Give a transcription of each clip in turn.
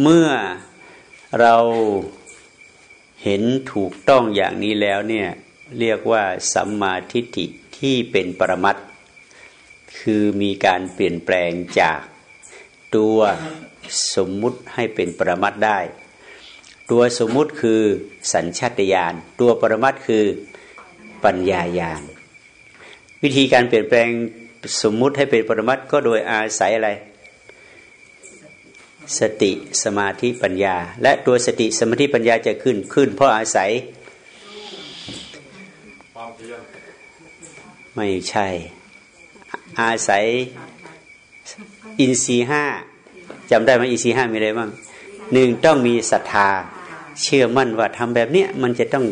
เมื่อเราเห็นถูกต้องอย่างนี้แล้วเนี่ยเรียกว่าสัมมาทิฏฐิที่เป็นปรมัตคือมีการเปลี่ยนแปลงจากตัวสมมุติให้เป็นปรมัตได้ ตัวสมมุติคือสัญชาตญาณตัวปรมัตคือปัญญาญาณวิธีการเปลี่ยนแปลงสมมุติให้เป็นปรมัตก็โดยอาศัยอะไร สติสมาธิปัญญา และตัวสติสมาธิปัญญาจะขึ้นขึ้น เพราะอาศัยไม่ใช่ อาศัยอินทรีห้าจำได้ไหมอินทรีห้ามีอะไรบ้างหนึ่งต้องมีศรัทธา เชื่อมั่นว่าทำแบบเนี้ยมันจะต้อง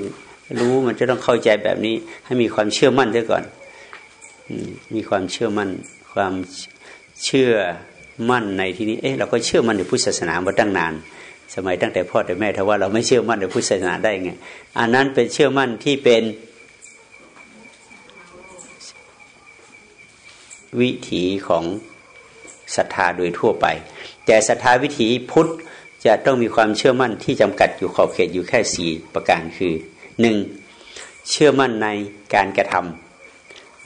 รู้มันจะต้องเข้าใจแบบนี้ ให้มีความเชื่อมั่นด้วยก่อนมีความเชื่อมั่น ความเชื่อ มั่นในที่นี้ เอ๊ะเราก็เชื่อมั่นในพุทธศาสนามาตั้งนาน สมัยตั้งแต่พ่อแต่แม่ถ้าว่าเราไม่เชื่อมั่นในพุทธศาสนาได้ไง อันนั้นเป็นเชื่อมั่นที่เป็นวิถีของศรัทธาโดยทั่วไป แต่ศรัทธาวิถีพุทธจะต้องมีความเชื่อมั่นที่จำกัดอยู่ขอบเขตอยู่แค่สี่ประการคือหนึ่งเชื่อมั่นในการกระทำ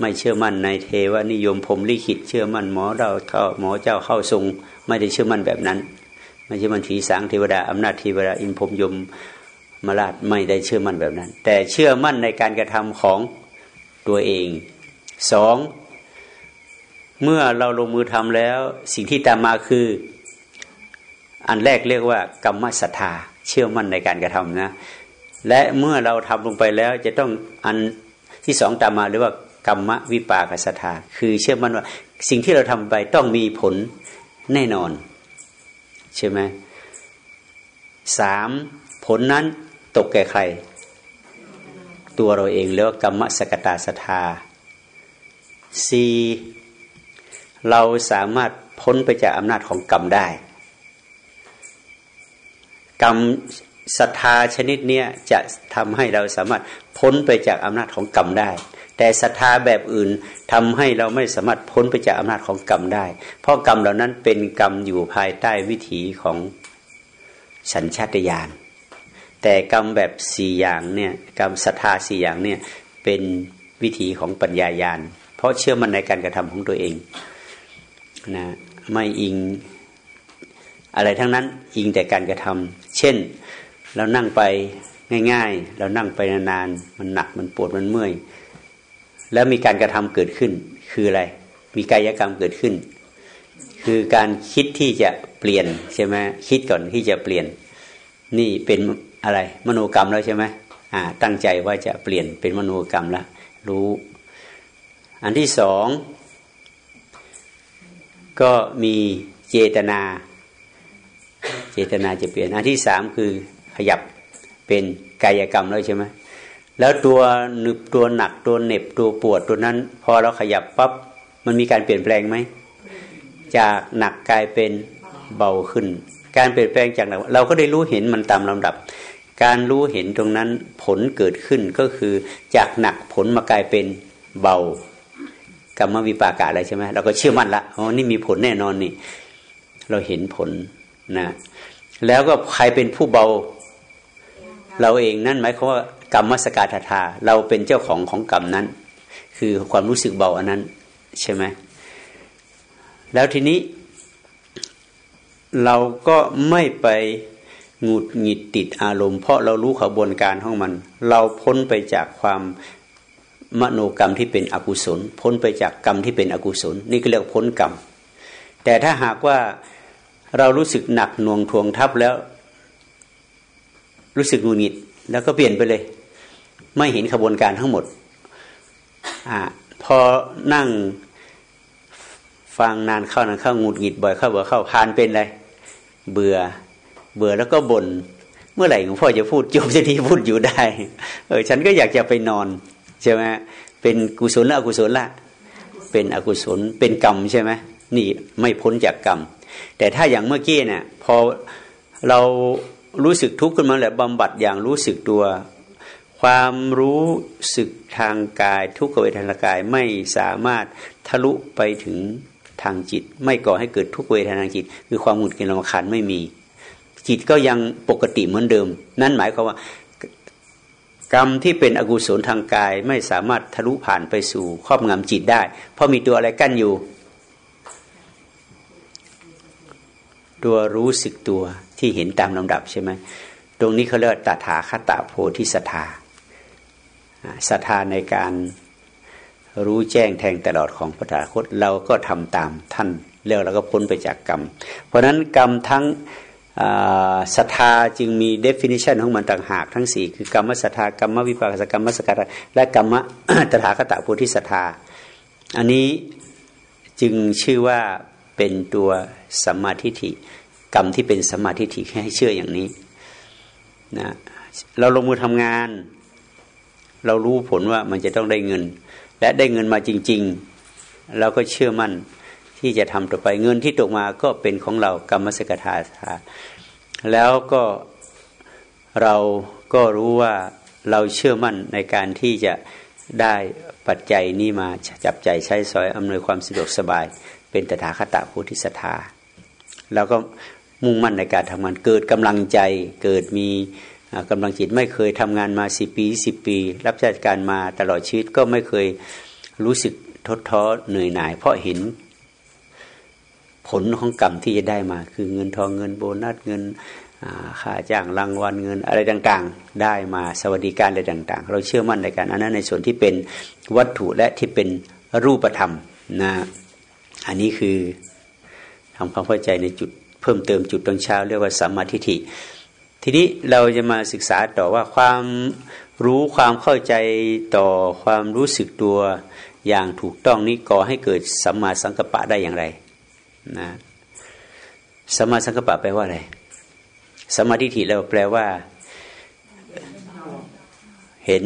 ไม่เชื่อมั่นในเทวนิยมผมลิขิตเชื่อมั่นหมอเราเข้าหมอเจ้าเข้าทรง ไม่ได้เชื่อมั่นแบบนั้น ไม่เชื่อมั่นทีสางเทวดาอำนาจเทวดาอินพรมยมมาราชไม่ได้เชื่อมั่นแบบนั้น แต่เชื่อมั่นในการกระทำของตัวเองสองเมื่อเราลงมือทำแล้ว สิ่งที่ตามมาคือ อันแรกเรียกว่ากรรมศรัทธาเชื่อมั่นในการกระทำนะ และเมื่อเราทำลงไปแล้วจะต้องอันที่สองตามมาเรียกว่า กรรมวิปากศรัทธาคือเชื่อมั่นว่า สิ่งที่เราทำไปต้องมีผลแน่นอน ใช่ไหมสามผลนั้นตกแก่ใคร ตัวเราเองเรียกว่ากรรมสกตาศรัทธาสี่เราสามารถพ้นไปจากอำนาจของกรรมได้ กรรม ศรัทธาชนิดเนี้ยจะทำให้เราสามารถพ้นไปจากอำนาจของกรรมได้ แต่ศรัทธาแบบอื่นทำให้เราไม่สามารถพ้นไปจากอำนาจของกรรมได้ เพราะกรรมเหล่านั้นเป็นกรรมอยู่ภายใต้วิถีของสัญชาตญาณแต่กรรมแบบสี่อย่างเนี่ยกรรมศรัทธาสี่อย่างเนี่ยเป็นวิถีของปัญญาญาณเพราะเชื่อมันในการกระทำของตัวเองนะไม่อิงอะไรทั้งนั้นอิงแต่การกระทำเช่น เรานั่งไปง่าย ๆ เรานั่งไปนานๆมันหนักมันปวดมันเมื่อย แล้วมีการกระทำเกิดขึ้น คืออะไร มีกายกรรมเกิดขึ้น คือการคิดที่จะเปลี่ยนใช่ไหมคิดก่อนที่จะเปลี่ยน นี่เป็นอะไรมโนกรรมแล้วใช่ไหมอ่า ตั้งใจว่าจะเปลี่ยนเป็นมโนกรรมแล้วรู้ อันที่สองก็มีเจตนา เจตนาจะเปลี่ยน อันที่สามคือ ขยับเป็นกายกรรมแล้วใช่ไหมแล้วตัวหนึบตัวหนักตัวเหน็บตัวปวดตัวนั้น พอเราขยับปั๊บมันมีการเปลี่ยนแปลงไหมจากหนักกลายเป็นเบาขึ้น การเปลี่ยนแปลงจากหนักเราก็ได้รู้เห็นมันตามลำดับ การรู้เห็นตรงนั้นผลเกิดขึ้นก็คือจากหนักผลมากลายเป็นเบากรรมวิปากะอะไรใช่ไหมเราก็เชื่อมั่นละอ๋อนี่มีผลแน่นอนนี่ เราเห็นผลนะ แล้วก็ใครเป็นผู้เบา เราเองนั่นหมายความว่ากรรมสกาธาเราเป็นเจ้าของของกรรมนั้น คือความรู้สึกเบาอันนั้นใช่ไหมแล้วทีนี้ เราก็ไม่ไปหงุดหงิดติดอารมณ์ เพราะเรารู้ขบวนการของมัน เราพ้นไปจากความมโนกรรมที่เป็นอกุศล พ้นไปจากกรรมที่เป็นอกุศล นี่ก็เรียกพ้นกรรม แต่ถ้าหากว่าเรารู้สึกหนักหน่วงทวงทับแล้ว รู้สึกหงุดหงิด แล้วก็เปลี่ยนไปเลย ไม่เห็นขบวนการทั้งหมดอ่าพอนั่งฟังนานเข้านานเข้าหงุดหงิดบ่อยเข้าบ่อยเข้าพานเป็นอะไรเบื่อ เบื่อแล้วก็บน่นเมื่อไหร่หลวงพ่อจะพูดจบจะทีพูดอยู่ได้ เออ ฉันก็อยากจะไปนอนใช่ไหมเป็นกุศลละอกุศลละเป็นอกุศลเป็นกรรมใช่ไหมนี่ไม่พ้นจากกรรม แต่ถ้าอย่างเมื่อกี้เนี่ยพอเรา รู้สึกทุกข์ขึ้นมาแล้วบำบัดอย่างรู้สึกตัว ความรู้สึกทางกาย ทุกขเวทนากายไม่สามารถทะลุไปถึงทางจิต ไม่ก่อให้เกิดทุกเวทนาจิต คือความหงุดหงิดรำคาญไม่มี จิตก็ยังปกติเหมือนเดิม นั่นหมายความว่ากรรมที่เป็นอกุศลทางกายไม่สามารถทะลุผ่านไปสู่ครอบงำจิตได้ เพราะมีตัวอะไรกั้นอยู่ ตัวรู้สึกตัว ที่เห็นตามลำดับใช่ไหมตรงนี้เขาเรียกตถาคตโพธิสัตาศรัทธาในการรู้แจ้งแทงตลอดของพระตถาคตเราก็ทำตามท่านแล้วเราก็พ้นไปจากกรรม เพราะฉะนั้นกรรมทั้งศรัทธาจึงมี definition ของมันต่างหากทั้งสี่คือกรรมศรัทธากรรมวิปากสกรรมสกัดและกรรมตถาคตโพธิศรัทธา อันนี้จึงชื่อว่าเป็นตัวสัมมาทิฏฐิ กรรมที่เป็นสมาทิฏฐิให้เชื่ออย่างนี้นะเราลงมือทำงาน เรารู้ผลว่ามันจะต้องได้เงิน และได้เงินมาจริง ๆ เราก็เชื่อมั่นที่จะทำต่อไปเงินที่ตกมาก็เป็นของเรากรรมสกทาแล้วก็เราก็รู้ว่าเราเชื่อมั่นในการที่จะได้ปัจจัยนี้มาจับใจใช้สอยอำนวยความสะดวกสบาย เป็นตถาคตโพธิสัตาแล้วก็ มุ่งมั่นในการทำงาน เกิดกำลังใจ เกิดมีกำลังจิตไม่เคยทำงานมาสิปีสิบปี รับราชการมาตลอดชีวิตก็ไม่เคยรู้สึกทดท้อเหนื่อยหน่าย เพราะเห็นผลของกรรมที่จะได้มา คือเงินทองเงินโบนัสเงินค่าจ้างรางวัลเงินอะไรต่างๆ ได้มาสวัสดิการอะไรต่าง ๆ เราเชื่อมั่นในการอันนั้นในส่วนที่เป็นวัตถุและที่เป็นรูปธรรมนะอันนี้คือทำความเข้าใจในจุด เพิ่มเติมจุดตรงเช้าเรียกว่าสัมมาทิฏฐิทีนี้เราจะมาศึกษาต่อว่าความรู้ความเข้าใจต่อความรู้สึกตัวอย่างถูกต้องนี้ก่อให้เกิดสัมมาสังกัปปะได้อย่างไรนะสัมมาสังกัปปะแปลว่าอะไรสัมมาทิฏฐิเราแปลว่า เห็น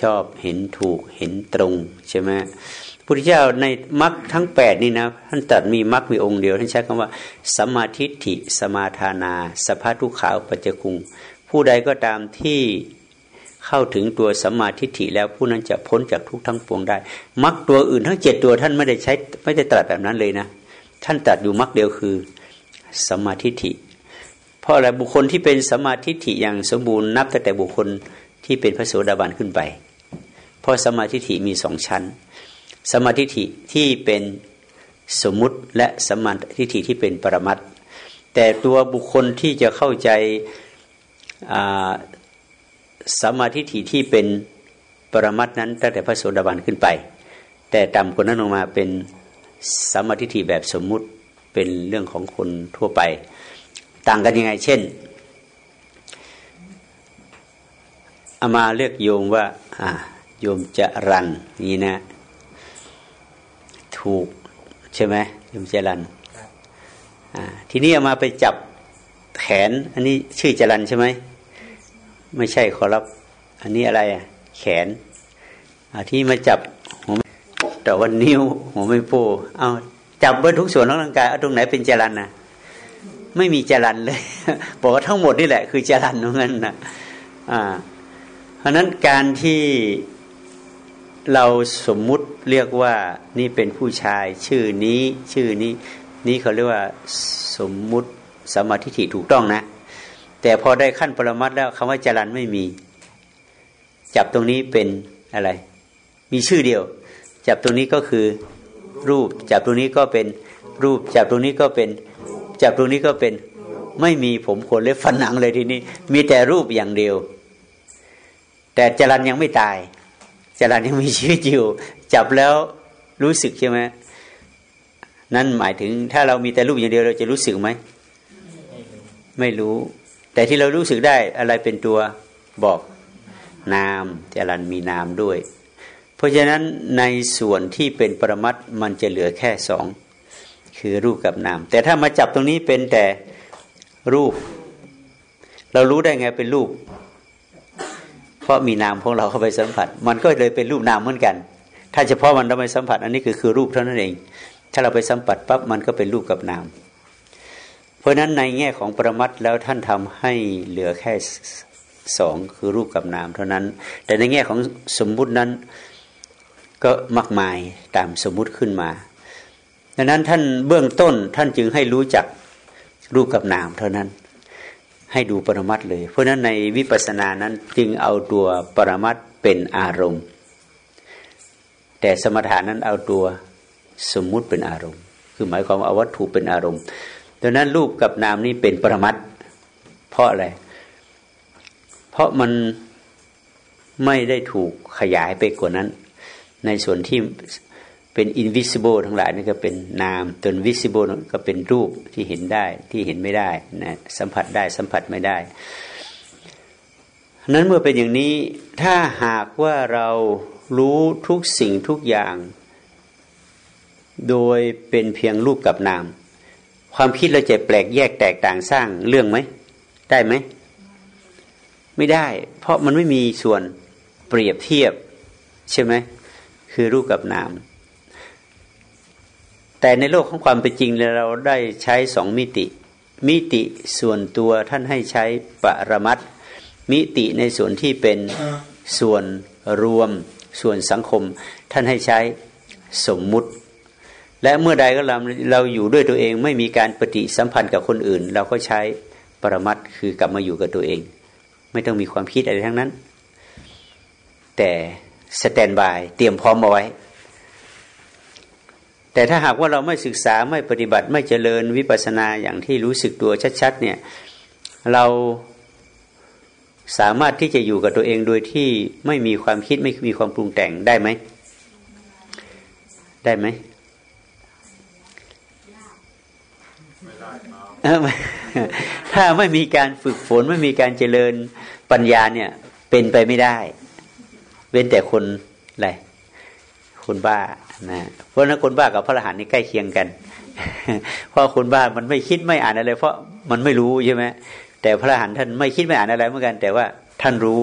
ชอบเห็นถูกเห็นตรงใช่ไหม พุทธเจ้าในมรรคทั้งแปดนี่นะท่านตัดมีมรรคมีองค์เดียวท่านใช้คำว่าสัมมาทิฏฐิสมาทานา สภาทุขาปัจจคุง ผู้ใดก็ตามที่เข้าถึงตัวสัมมาทิฏฐิแล้วผู้นั้นจะพ้นจากทุกทั้งปวงได้มรรคตัวอื่นทั้งเจ็ดตัวท่านไม่ได้ใช้ไม่ได้ตรัสแบบนั้นเลยนะ ท่านตรัสอยู่มรรคเดียวคือสัมมาทิฏฐิเพราะอะไรบุคคลที่เป็นสัมมาทิฏฐิอย่างสมบูรณ์นับแต่บุคคลที่เป็นพระโสดาบันขึ้นไป เพราะสัมมาทิฏฐิมีสองชั้น สมาธิิที่เป็นสมมุติและสมาธิิที่เป็นปรมัตแต่ตัวบุคคลที่จะเข้าใจสมาธิิที่เป็นปรมัตนั้นตั้งแต่พระโสดาบันขึ้นไป แต่ต่ำกว่านั้นลงมาเป็นสมาธิิแบบสมมุติเป็นเรื่องของคนทั่วไป ต่างกันยังไง เช่นอามาเรียกโยมว่าโยมจะรันนี่นะ ถูก ใช่ไหมยมเจรันทีนี้เอามาไปจับแขน อันนี้ชื่อจรันใช่ไหมไม่ใช่ขอรับ อันนี้อะไรอะ แขนที่มาจับหัวแต่วันนิ้วหัวไม่โป้เอาจับเบิ้ทุกส่วนของร่างกายเอาตรงไหนเป็นจรันนะไม่มีจรันเลยบอกว่าทั้งหมดนี่แหละ คือจรันของนั้นนะอ่า เพราะนั้นการที่ เราสมมุติเรียกว่านี่เป็นผู้ชาย ชื่อนี้ชื่อนี้ นี่เขาเรียกว่าสมมุติสมาธิถูกต้องนะ แต่พอได้ขั้นปรมัตแล้วคำว่าจรันไม่มี จับตรงนี้เป็นอะไร มีชื่อเดียว จับตรงนี้ก็คือรูป จับตรงนี้ก็เป็นรูป จับตรงนี้ก็เป็น จับตรงนี้ก็เป็นไม่มีผมขนเล็บฟันหนังเลยทีนี้ มีแต่รูปอย่างเดียว แต่จรันยังไม่ตาย จรันยังมีชีวิตอยู่ จับแล้วรู้สึกใช่ไหมนั่นหมายถึงถ้าเรามีแต่รูปอย่างเดียวเราจะรู้สึกไหมไม่รู้ แต่ที่เรารู้สึกได้อะไรเป็นตัวบอกนามจรันมีนามด้วย เพราะฉะนั้นในส่วนที่เป็นปรมัตมันจะเหลือแค่สองคือรูปกับนาม แต่ถ้ามาจับตรงนี้เป็นแต่รูป เรารู้ได้ไงเป็นรูป เพราะมีนามของเราเข้าไปสัมผัส มันก็เลยเป็นรูปนามเหมือนกัน ถ้าเฉพาะมันเราไปสัมผัส อันนี้คือคือรูปเท่านั้นเอง ถ้าเราไปสัมผัสปั๊บมันก็เป็นรูปกับนาม เพราะฉะนั้นในแง่ของปรมัตแล้วท่านทำให้เหลือแค่สองคือรูปกับนามเท่านั้น แต่ในแง่ของสมมุตินั้นก็มากมายตามสมมุติขึ้นมาดังนั้นท่านเบื้องต้นท่านจึงให้รู้จักรูปกับนามเท่านั้น ให้ดูปรมัตเลย เพราะนั้นในวิปัสสนานั้นจึงเอาตัวปรมัตเป็นอารมณ์ แต่สมถานั้นเอาตัวสมมุติเป็นอารมณ์ คือหมายความเอาวัตถุเป็นอารมณ์ดังนั้นรูปกับนามนี้เป็นปรมัตเพราะอะไร เพราะมันไม่ได้ถูกขยายไปกว่านั้น ในส่วนที่ เป็น invisible ทั้งหลายนี่ก็เป็นนามตัว visible ก็เป็นรูปที่เห็นได้ที่เห็นไม่ได้นะสัมผัสได้สัมผัสไม่ได้นั้นเมื่อเป็นอย่างนี้ถ้าหากว่าเรารู้ทุกสิ่งทุกอย่าง โดยเป็นเพียงรูปกับนาม ความคิดเราจะแปลกแยกแตกต่างสร้างเรื่องไหม ได้ไหม ไม่ได้ เพราะมันไม่มีส่วนเปรียบเทียบ ใช่ไหม คือรูปกับนาม แต่ในโลกของความเป็นจริงเราได้ใช้สองมิติ มิติส่วนตัวท่านให้ใช้ปรมัตมิติในส่วนที่เป็นส่วนรวม ส่วนสังคม ท่านให้ใช้สมมุติ และเมื่อใดก็เราเราอยู่ด้วยตัวเองไม่มีการปฏิสัมพันธ์กับคนอื่น เราก็ใช้ปรมัตคือกลับมาอยู่กับตัวเอง ไม่ต้องมีความคิดอะไรทั้งนั้น แต่สแตนบายเตรียมพร้อมเอาไว้ แต่ถ้าหากว่าเราไม่ศึกษาไม่ปฏิบัติไม่เจริญวิปัสสนาอย่างที่รู้สึกตัวชัดๆเนี่ยเราสามารถที่จะอยู่กับตัวเองโดยที่ไม่มีความคิดไม่มีความปรุงแต่งได้ไหม ได้ไหมถ้าไม่มีการฝึกฝนไม่มีการเจริญปัญญาเนี่ย เป็นไปไม่ได้ เว้นแต่คนอะไรคนบ้า นะเพราะนั้นคนบ้ากับพระอรหันต์นี่ใกล้เคียงกัน เพราะคนบ้ามันไม่คิดไม่อ่านอะไร เพราะมันไม่รู้ใช่ไหมแต่พระอรหันต์ท่านไม่คิดไม่อ่านอะไรเหมือนกัน แต่ว่าท่านรู้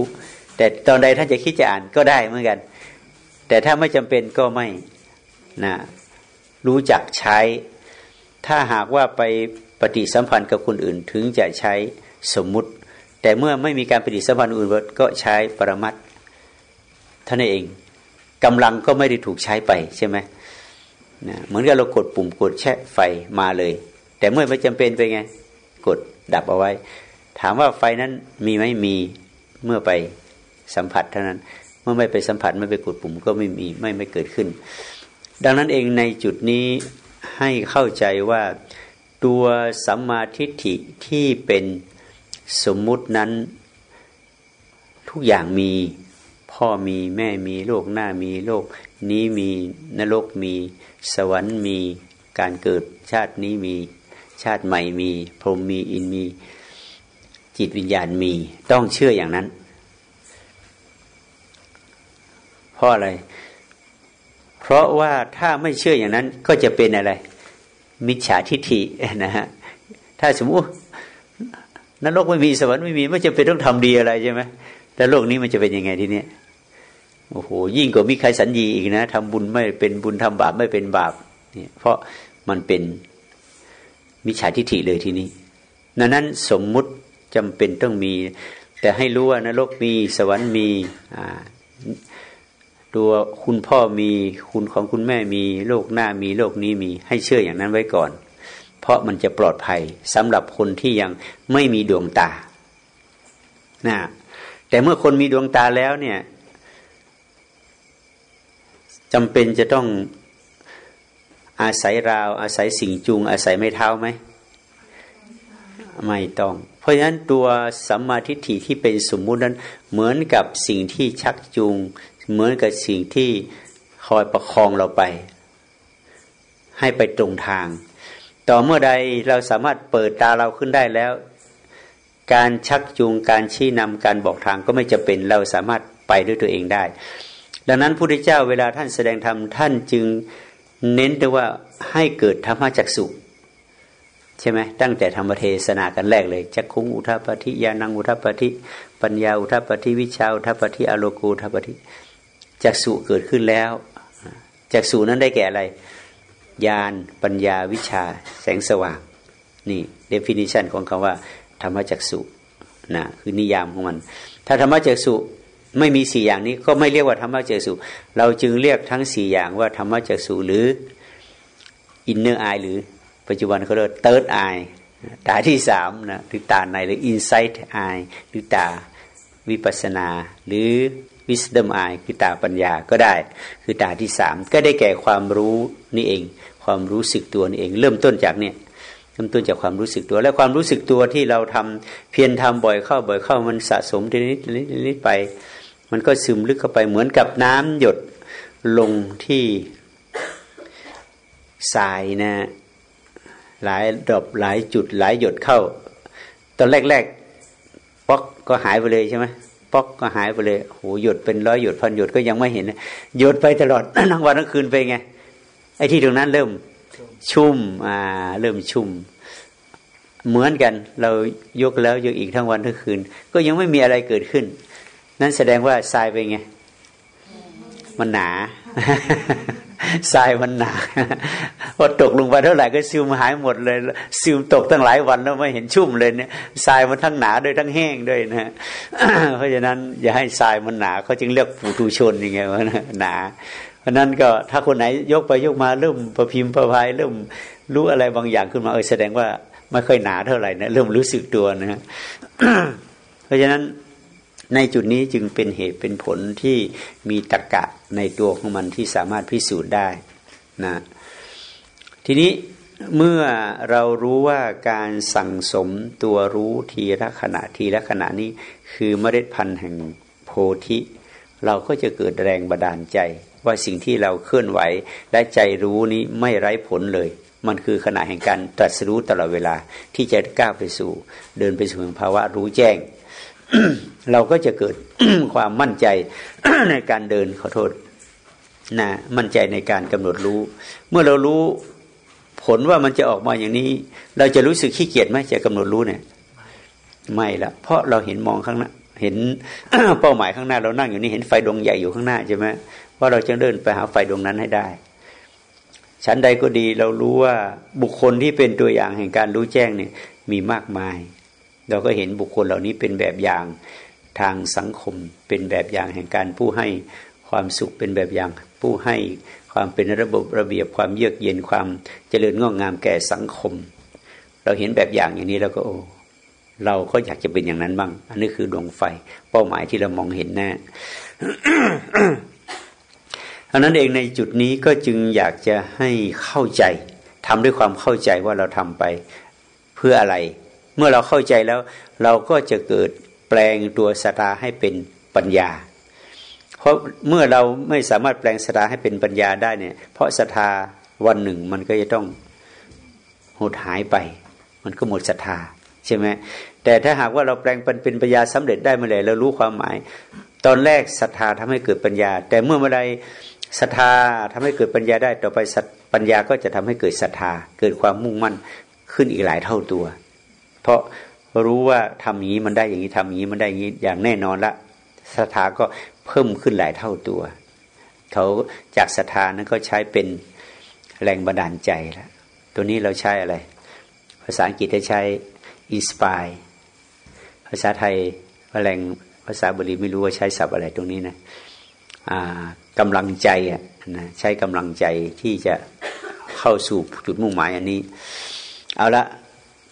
แต่ตอนใดท่านจะคิดจะอ่านก็ได้เหมือนกัน แต่ถ้าไม่จำเป็นก็ไม่นะรู้จักใช้ ถ้าหากว่าไปปฏิสัมพันธ์กับคนอื่นถึงจะใช้สมมุติ แต่เมื่อไม่มีการปฏิสัมพันธ์อื่นก็ใช้ปรมัตท่านเอง กำลังก็ไม่ได้ถูกใช้ไปใช่ไหมนะเหมือนกับเรากดปุ่มกดแช่ไฟมาเลย แต่เมื่อไม่จำเป็นไปไง กดดับเอาไว้ ถามว่าไฟนั้นมีไหมมีเมื่อไปสัมผัสเท่านั้น เมื่อไม่ไปสัมผัสไม่ไปกดปุ่มก็ไม่มีไม่ไม่เกิดขึ้น ดังนั้นเองในจุดนี้ให้เข้าใจว่าตัวสัมมาทิฏฐิที่เป็นสมมุตินั้นทุกอย่างมี พ่อมีแม่มีโลกหน้ามีโลก นี้มีนรกมี สวรรค์มีการเกิดชาตินี้มีชาติใหม่มี พรหมมีอินมี จิตวิญญาณมี ต้องเชื่ออย่างนั้น เพราะอะไร เพราะว่าถ้าไม่เชื่ออย่างนั้นก็จะเป็นอะไร มิจฉาทิฏฐินะฮะถ้าสมมตินรกไม่มีสวรรค์ไม่มีไม่จะเป็นต้องทำดีอะไรใช่ไหมแล้วโลกนี้มันจะเป็นยังไงทีเนี้ย โอ้โหยิ่งกว่ามีใครสัญญีอีกนะทำบุญไม่เป็นบุญทำบาปไม่เป็นบาปเนี่ยเพราะมันเป็นมิจฉาทิฏฐิเลยทีนี้ดังนั้นสมมุติจำเป็นต้องมี แต่ให้รู้ว่านรกมีสวรรค์มีตัวคุณพ่อมีคุณของคุณแม่มีโลกหน้ามีโลกนี้มีให้เชื่ออย่างนั้นไว้ก่อน เพราะมันจะปลอดภัยสำหรับคนที่ยังไม่มีดวงตานะแต่เมื่อคนมีดวงตาแล้วเนี่ย จำเป็นจะต้องอาศัยราว อาศัยสิ่งจูง อาศัยไม่เท้าไหมไม่ต้อง เพราะฉะนั้นตัวสัมมาทิฏฐิที่เป็นสมมุตินั้น เหมือนกับสิ่งที่ชักจูง เหมือนกับสิ่งที่คอยประคองเราไป ให้ไปตรงทาง ต่อเมื่อใดเราสามารถเปิดตาเราขึ้นได้แล้ว การชักจูงการชี้นำการบอกทางก็ไม่จะเป็นเราสามารถไปด้วยตัวเองได้ ดังนั้นพระพุทธเจ้าเวลาท่านแสดงธรรมท่านจึงเน้นแต่ว่าให้เกิดธรรมจักสุใช่ไหมตั้งแต่ธรรมเทศนากันแรกเลยจักคุงอุทัปฏิยานังอุทัปฏิปัญญาอุทัปฏิวิชาอุทัปฏิอโลกูอุทัปฏิจักสุเกิดขึ้นแล้วจักสุนั้นได้แก่อะไรญาณปัญญาวิชา แสงสว่าง นี่ definition ของคำว่า ธรรมจักสุนะคือนิยามของมัน ถ้าธรรมจักสุ ไม่มีสี่อย่างนี้ก็ไม่เรียกว่าธรรมะเจสุเราจึงเรียกทั้งสี่อย่างว่าธรรมะเจสุหรืออินเนอร์ไอหรือปัจจุบันเขาเรียกเติร์ดไอตาที่สามนะคือตาในหรือ insight eye หรือตาวิปัสนา หรือ wisdom eye คือตาปัญญาก็ได้ คือตาที่สามก็ได้แก่ความรู้นี่เอง ความรู้สึกตัวนี่เอง เริ่มต้นจากเนี่ยเริ่มต้นจากความรู้สึกตัว และความรู้สึกตัวที่เราทำเพียรทำบ่อยเข้าบ่อยเข้ามันสะสมทีนิดนิดนิดไป มันก็ซึมลึกเข้าไปเหมือนกับน้ำหยดลงที่ทรายนะ หลายดอบหลายจุดหลายหยดเข้า ตอนแรกๆป๊อกก็หายไปเลยใช่ไหมป๊อกก็หายไปเลยโหหยดเป็นร้อยหยดพันหยดก็ยังไม่เห็นหยดไปตลอดทั้งวันทั้งคืนไปไงไอ้ที่ตรงนั้นเริ่มชุ่มอ่าเริ่มชุ่ม เหมือนกัน เรายกแล้วยกอีกทั้งวันทั้งคืน ก็ยังไม่มีอะไรเกิดขึ้น นั่นแสดงว่าทรายไปไง มันหนาทรายมันหนาพอตกลงไปเท่าไหร่ก็ซิวมหายหมดเลยซิวตกตั้งหลายวันแล้วไม่เห็นชุ่มเลยเนี่ยทรายมันทั้งหนาด้วยทั้งแห้งด้วยนะเพราะฉะนั้นอย่าให้ทรายมันหนาเขาจึงเรียกปูทูชนยังไงวะหนา เพราะนั้นก็ถ้าคนไหนยกไปยกมาเริ่มประพิมพ์ประพายเริ่มรู้อะไรบางอย่างขึ้นมาเออแสดงว่าไม่ค่อยหนาเท่าไหร่นะเริ่มรู้สึกตัวนะเพราะฉะนั้น ในจุดนี้จึงเป็นเหตุเป็นผลที่มีตรกกะในตัวของมันที่สามารถพิสูจน์ได้นะทีนี้เมื่อเรารู้ว่าการสั่งสมตัวรู้ทีละขณะทีละขณะนี้คือเมล็ดพันธุ์แห่งโพธิ เราก็จะเกิดแรงบันดาลใจ ว่าสิ่งที่เราเคลื่อนไหวและใจรู้นี้ไม่ไร้ผลเลย มันคือขณะแห่งการตรัสรู้ตลอดเวลาที่จะก้าวไปสู่ เดินไปสู่ภาวะรู้แจ้ง เราก็จะเกิดความมั่นใจในการเดินขอโทษนะมั่นใจในการกำหนดรู้ เมื่อเรารู้ผลว่ามันจะออกมาอย่างนี้ เราจะรู้สึกขี้เกียจไหมจะกำหนดรู้เนี่ย ไม่ละเพราะเราเห็นมองข้างหน้า เห็นเป้าหมายข้างหน้า เรานั่งอยู่นี่เห็นไฟดวงใหญ่อยู่ข้างหน้าใช่ไหมว่าเราจะเดินไปหาไฟดวงนั้นให้ได้ชั้นใดก็ดีเรารู้ว่าบุคคลที่เป็นตัวอย่างแห่งการรู้แจ้งเนี่ย มีมากมาย เราก็เห็นบุคคลเหล่านี้เป็นแบบอย่างทางสังคม เป็นแบบอย่างแห่งการผู้ให้ความสุขเป็นแบบอย่าง ผู้ให้ความเป็นระบบระเบียบความเยือกเย็นความเจริญงอกงามแก่สังคม เราเห็นแบบอย่างอย่างนี้แล้วก็โอ้เราก็อยากจะเป็นอย่างนั้นบ้าง อันนี้คือดวงไฟ เป้าหมายที่เรามองเห็นแน่เพราะนั้นเองในจุดนี้ก็จึงอยากจะให้เข้าใจทำด้วยความเข้าใจว่าเราทำไปเพื่ออะไร เมื่อเราเข้าใจแล้ว เราก็จะเกิดแปลงตัวสตาให้เป็นปัญญา เพราะเมื่อเราไม่สามารถแปลงสตาให้เป็นปัญญาได้เนี่ย เพราะสตาวันหนึ่งมันก็จะต้องหดหายไป มันก็หมดศรัทธาใช่ไหมแต่ถ้าหากว่าเราแปลงเป็นเป็นปัญญาสำเร็จได้เมื่อไหร่เรารู้ความหมาย ตอนแรกศรัทธาทำให้เกิดปัญญา แต่เมื่อเมื่อไรศรัทธาทำให้เกิดปัญญาได้ต่อไปปัญญาก็จะทำให้เกิดศรัทธา เกิดความมุ่งมั่นขึ้นอีกหลายเท่าตัว เพราะรู้ว่าทำอย่างนี้มันได้อย่างนี้ทำอย่างนี้มันได้อย่างนี้อย่างแน่นอนละศรัทธาก็เพิ่มขึ้นหลายเท่าตัวเขาจากศรัทธานั้นก็ใช้เป็นแรงบันดาลใจและตัวนี้เราใช้อะไร ภาษาอังกฤษจะใช้ inspire ภาษาไทยแรงภาษาบาลีไม่รู้ว่าใช้ศัพท์อะไรตรงนี้นะกำลังใจอะนะใช้กำลังใจที่จะเข้าสู่จุดมุ่งหมายอันนี้ เอาละ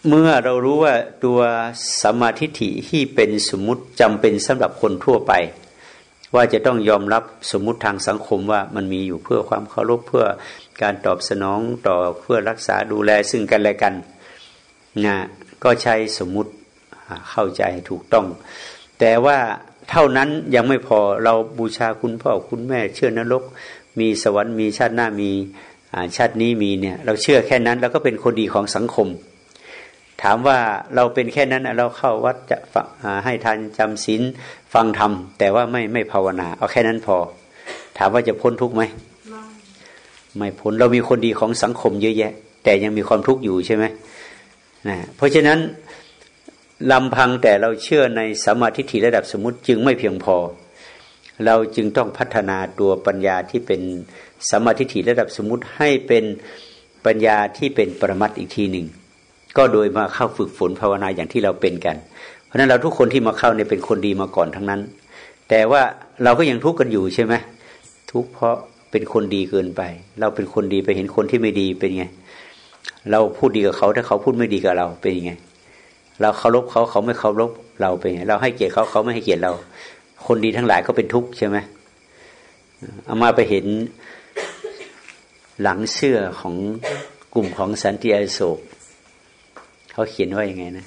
เมื่อเรารู้ว่าตัวสมาธิฐิที่เป็นสมมติจำเป็นสำหรับคนทั่วไป ว่าจะต้องยอมรับสมมติทางสังคมว่ามันมีอยู่เพื่อความเคารพเพื่อการตอบสนองต่อเพื่อรักษาดูแลซึ่งกันและกันนะก็ใช้สมมติเข้าใจถูกต้อง แต่ว่าเท่านั้นยังไม่พอเราบูชาคุณพ่อคุณแม่ เชื่อนรก มีสวรรค์มีชาติหน้ามีชาตินี้มีเนี่ย เราเชื่อแค่นั้น แล้วก็เป็นคนดีของสังคม ถามว่าเราเป็นแค่นั้นเราเข้าวัดจะให้ทานจำศีลฟังธรรม แต่ว่าไม่ไม่ภาวนา เอาแค่นั้นพอ ถามว่าจะพ้นทุกไหมไม่พ้นเรามีคนดีของสังคมเยอะแยะ แต่ยังมีความทุกข์อยู่ใช่ไหมนะเพราะฉะนั้นลำพังแต่เราเชื่อในสมาธิฐิระดับสมมติจึงไม่เพียงพอ เราจึงต้องพัฒนาตัวปัญญาที่เป็นสมาธิฐิระดับสมมติให้เป็นปัญญาที่เป็นปรมัตอีกทีหนึ่ง ก็โดยมาเข้าฝึกฝนภาวนาอย่างที่เราเป็นกัน เพราะนั้นเราทุกคนที่มาเข้าเนี่ยเป็นคนดีมาก่อนทั้งนั้น แต่ว่าเราก็ยังทุกข์กันอยู่ใช่ไหมทุกข์เพราะเป็นคนดีเกินไป เราเป็นคนดีไปเห็นคนที่ไม่ดีเป็นไง เราพูดดีกับเขาถ้าเขาพูดไม่ดีกับเราเป็นยังไง เราเคารพเขาเขาไม่เคารพเราเป็นไง เราให้เกียรติเขาเขาไม่ให้เกียรติเรา คนดีทั้งหลายก็เป็นทุกข์ใช่ไหมเอามาไปเห็นหลังเสื้อของกลุ่มของสันติอโศก เขาเขียนว่ายังไงนะ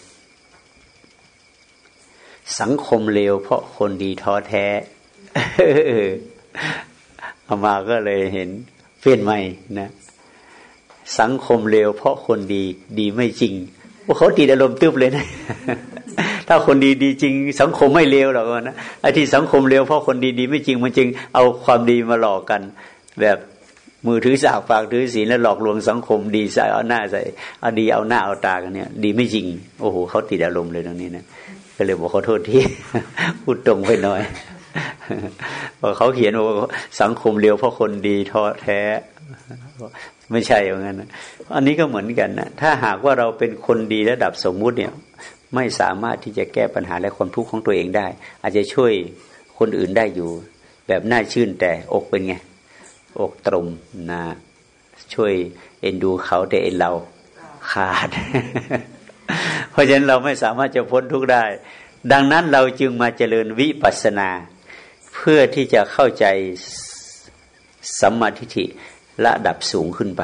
สังคมเลวเพราะคนดีท้อแท้เอามาก็เลยเห็นเปลี่ยนใหม่นะสังคมเลวเพราะคนดีดีไม่จริงว่าเขาติดอารมณ์ตึบเลยนะ ถ้าคนดีดีจริง สังคมไม่เลวหรอกนะไอ้ที่สังคมเลวเพราะคนดีดีไม่จริง มันจริงเอาความดีมาหลอกกัน แบบ มือถือสากปากถือศีลแล้วหลอกลวงสังคมดีใส่เอาหน้าใส่เอาดีเอาหน้าเอาตากันเนี่ย ดีไม่จริง โอ้โหเขาติดอารมณ์เลยตรงนี้นะก็เลยบอกขอโทษที่พูดตรงไปหน่อยพอเขาเขียนว่าสังคมเร็วเพราะคนดีท้อแท้ ไม่ใช่อย่างนั้นอันนี้ก็เหมือนกันนะถ้าหากว่าเราเป็นคนดีระดับสมมุติเนี่ย ไม่สามารถที่จะแก้ปัญหาและความทุกข์ของตัวเองได้ อาจจะช่วยคนอื่นได้อยู่ แบบน่าชื่นแต่อกเป็นไง อกตรมนะช่วยเอ็นดูเขาแต่เอ็นเราขาด เพราะฉะนั้นเราไม่สามารถจะพ้นทุกข์ได้ ดังนั้นเราจึงมาเจริญวิปัสสนา เพื่อที่จะเข้าใจสัมมาทิฏฐิระดับสูงขึ้นไป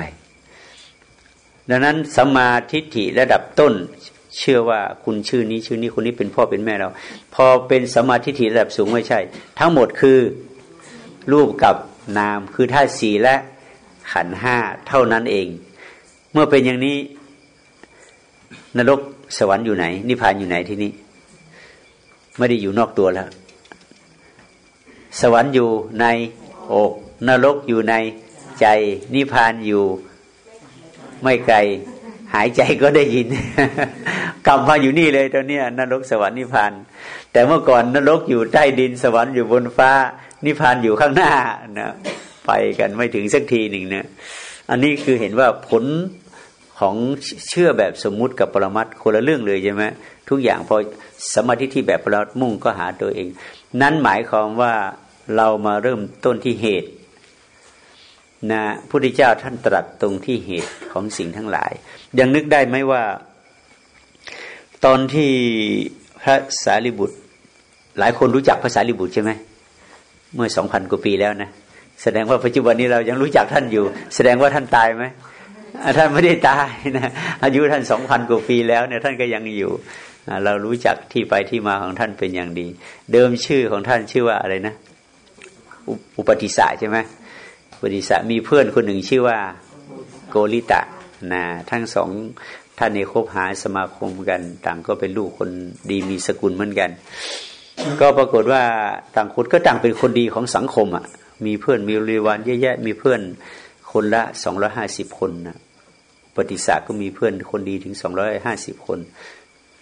ดังนั้นสัมมาทิฏฐิระดับต้น เชื่อว่าคุณชื่อนี้ชื่อนี้คนนี้เป็นพ่อเป็นแม่เรา พอเป็นสัมมาทิฏฐิระดับสูงไม่ใช่ ทั้งหมดคือรูปกับ นามคือธาตุสี่และขันห้าเท่านั้นเอง เมื่อเป็นอย่างนี้นรกสวรรค์อยู่ไหน นิพพานอยู่ไหนที่นี่ไม่ได้อยู่นอกตัวแล้ว สวรรค์อยู่ในอกนรกอยู่ในใจ นิพพานอยู่ไม่ไกล หายใจก็ได้ยิน กลับมาอยู่นี่เลยตอนนี้นรกสวรรค์นิพพาน แต่เมื่อก่อนนรกอยู่ใต้ดินสวรรค์อยู่บนฟ้า นิพพานอยู่ข้างหน้านะไปกันไม่ถึงสักทีหนึ่งนะอันนี้คือเห็นว่าผลของเชื่อแบบสมมุติกับปรมัตคนละเรื่องเลยใช่ไหมทุกอย่างพอสมาธิที่แบบปรมัตมุ่งก็หาตัวเอง นั้นหมายความว่าเรามาเริ่มต้นที่เหตุนะพุทธเจ้าท่านตรัสตรงที่เหตุของสิ่งทั้งหลาย ยังนึกได้ไหมว่า ตอนที่พระสารีบุตร หลายคนรู้จักพระสารีบุตรใช่ไหม เมื่อสองพันกว่าปีแล้วนะแสดงว่าปัจจุบันนี้เรายังรู้จักท่านอยู่ แสดงว่าท่านตายไหมท่านไม่ได้ตายนะอายุท่านสองพันกว่าปีแล้วเนี่ยท่านก็ยังอยู่ เรารู้จักที่ไปที่มาของท่านเป็นอย่างดี เดิมชื่อของท่านชื่อว่าอะไรนะ อุปติสะใช่ไหมอุปติสะมีเพื่อนคนหนึ่งชื่อว่าโกริตะนะทั้งสองท่านในคบหาสมาคมกัน ต่างก็เป็นลูกคนดีมีสกุลเหมือนกัน ก็ปรากฏว่าต่างคนก็ต่างเป็นคนดีของสังคมอะ มีเพื่อนมีริวารเยอะแยะ มีเพื่อนคนละสองร้อยห้าสิบคนนะปฏิสาก็มีเพื่อนคนดีถึงสองร้อยห้าสิบคน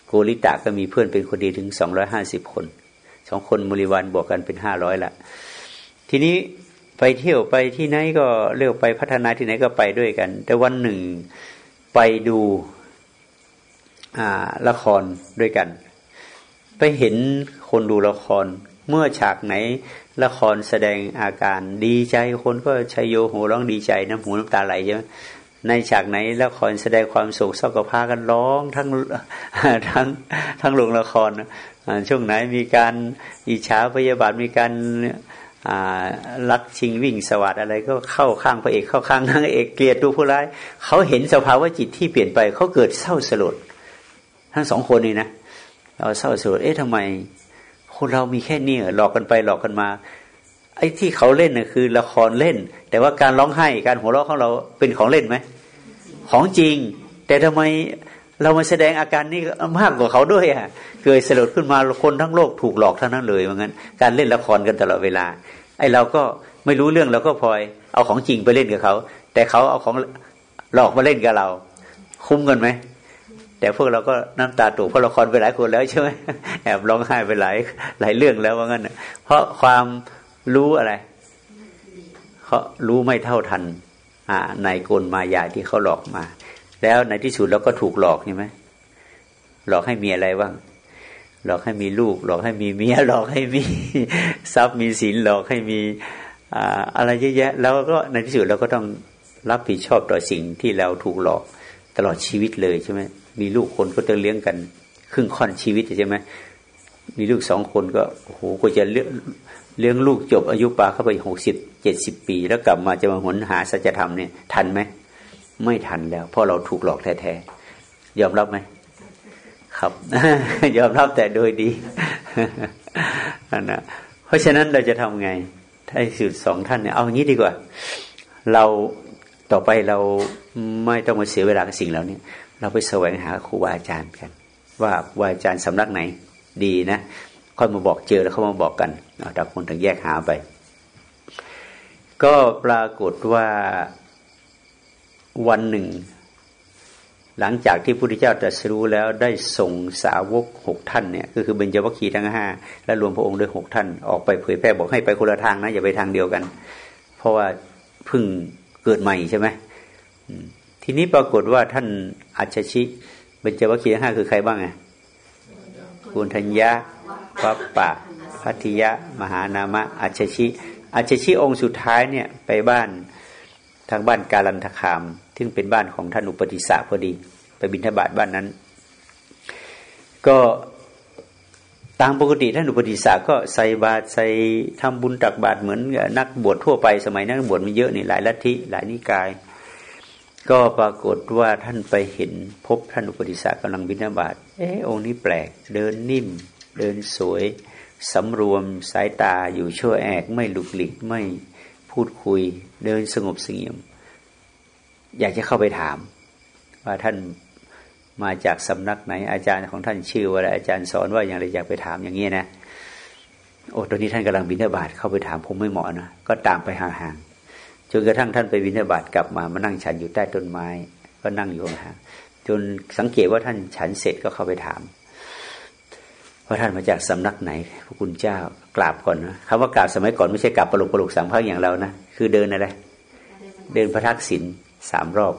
โกริตะก็มีเพื่อนเป็นคนดีถึงสองร้อยห้าสิบคนสองคนบริวารบวกกันเป็นห้าร้อยละ ทีนี้ไปเที่ยวไปที่ไหนก็เรียกไปพัฒนาที่ไหนก็ไปด้วยกัน แต่วันหนึ่งไปดูละครด้วยกัน ไปเห็น คนดูละคร เมื่อฉากไหนละครแสดงอาการดีใจคนก็ชัยโยโหร้องดีใจน้ำหูน้ำตาไหลใช่ไหมในฉากไหนละครแสดงความโศกเศร้าก็พากันร้องทั้งทั้งทั้งโรงละครช่วงไหนมีการอิจฉาพยาบาทมีการลักชิงวิ่งสวัสดอะไรก็เข้าข้างพระเอกเข้าข้างนางเอกเกลียดดูผู้ร้ายเขาเห็นสภาวะจิตที่เปลี่ยนไปเขาเกิดเศร้าสลดทั้งสองคนนี้นะเราเศร้าสลดเอ๊ะทำไม คนเรามีแค่นี้หลอกกันไปหลอกกันมา ไอ้ที่เขาเล่นน่ะคือละครเล่น แต่ว่าการร้องไห้การหัวเราะของเราเป็นของเล่นไหมของจริง แต่ทำไมเรามาแสดงอาการนี้มากกว่าเขาด้วยอะเกิดสลดขึ้นมาคนทั้งโลกถูกหลอกทั้งนั้นเลยเหมือนกันการเล่นละครกันตลอดเวลา ไอ้เราก็ไม่รู้เรื่องเราก็พลอยเอาของจริงไปเล่นกับเขา แต่เขาเอาของหลอกมาเล่นกับเรา คุ้มกันไหม แต่พวกเราก็น้ำตาตกเพราะละครไปหลายคนแล้วใช่ไหมแอบร้องไห้ไปหลายหลายเรื่องแล้วว่างั้นเพราะความรู้อะไรเขารู้ไม่เท่าทันในกลมายาที่เขาหลอกมา แล้วในที่สุดเราก็ถูกหลอกใช่ไหมหลอกให้มีอะไรบ้างหลอกให้มีลูก หลอกให้มีเมียหลอกให้มีทรัพย์มีสินหลอกให้มีอะไรเยอะแยะ แล้วก็ในที่สุดเราก็ต้องรับผิดชอบต่อสิ่งที่เราถูกหลอกตลอดชีวิตเลยใช่ไหม มีลูกคนก็ต้องเลี้ยงกันครึ่งค่อนชีวิตใช่ไหมมีลูกสองคนก็โอ้โหก็จะเลี้ยงเลี้ยงลูกจบอายุปาเข้าไปหกสิบเจ็ดสิบปี แล้วกลับมาจะมาหนหาสัจธรรมเนี่ยทันไหมไม่ทันแล้ว เพราะเราถูกหลอกแท้ๆยอมรับไหมครับยอมรับแต่โดยดีนะเพราะฉะนั้นเราจะทำไง ถ้าสุดสองท่านเนี่ยเอาอย่างนี้ดีกว่า เราต่อไปเราไม่ต้องมาเสียเวลากับสิ่งเหล่านี้ เราไปแสวงหาครูบาอาจารย์กัน ว่าครูบาอาจารย์สำนักไหน ดีนะค่อยมาบอกเจอแล้วเขามาบอกกันต่างคนถึงแยกหาไป ก็ปรากฏว่าวันหนึ่ง หลังจากที่พระพุทธเจ้าตรัสรู้แล้วได้ส่งสาวกหกท่านเนี่ยก็คือเบญจวัคคีย์ทั้งห้าและรวมพระองค์ด้วยหกท่าน ออกไปเผยแพร่บอกให้ไปคนละทางนะอย่าไปทางเดียวกัน เพราะว่าเพิ่งเกิดใหม่ใช่ไหม ทีนี้ปรากฏว่าท่านอัจฉริเบญจวัคคีย์ห้าคือใครบ้างไงกุณทัญญาวัปปะพัทยะ มหานามะ อัจฉิอัจฉิองค์สุดท้ายเนี่ยไปบ้านทางบ้านกาลันทคาม ซึ่งเป็นบ้านของท่านอุปติสะพอดี ไปบิณฑบาตบ้านนั้น ก็ตามปกติท่านอุปติสาก็ใส่บาตรใส่ทำบุญตักบาตรเหมือนนักบวชทั่วไปสมัยนั้นบวชมันเยอะนี่หลายลัทธิหลายนิกาย ก็ปรากฏว่าท่านไปเห็นพบท่านอุปติสากำลังบิณฑบาตเออองค์นี้แปลก เดินนิ่ม เดินสวยสำรวมสายตาอยู่ชั่วแอกไม่ลุกหลิกไม่พูดคุย เดินสงบเสงี่ยม อยากจะเข้าไปถาม ว่าท่านมาจากสำนักไหน อาจารย์ของท่านชื่อว่าอะไรอาจารย์สอนว่าอย่างไรอยากไปถามอย่างนี้นะโอ้ตอนนี้ท่านกำลังบินทบาทเข้าไปถามผมไม่เหมาะนะก็ตามไปห่าง จนกระทั่งท่านไปบินทบาทกลับมามานั่งฉันอยู่ใต้ต้นไม้ ก็นั่งอยู่ห่างจนสังเกตว่าท่านฉันเสร็จก็เข้าไปถามว่าท่านมาจากสำนักไหนพระคุณเจ้ากราบก่อนนะคำว่ากราบสมัยก่อนไม่ใช่กราบปลุกปลุกสามพักอย่างเรานะคือเดินอะไรเดินพระทักษิณสามรอบ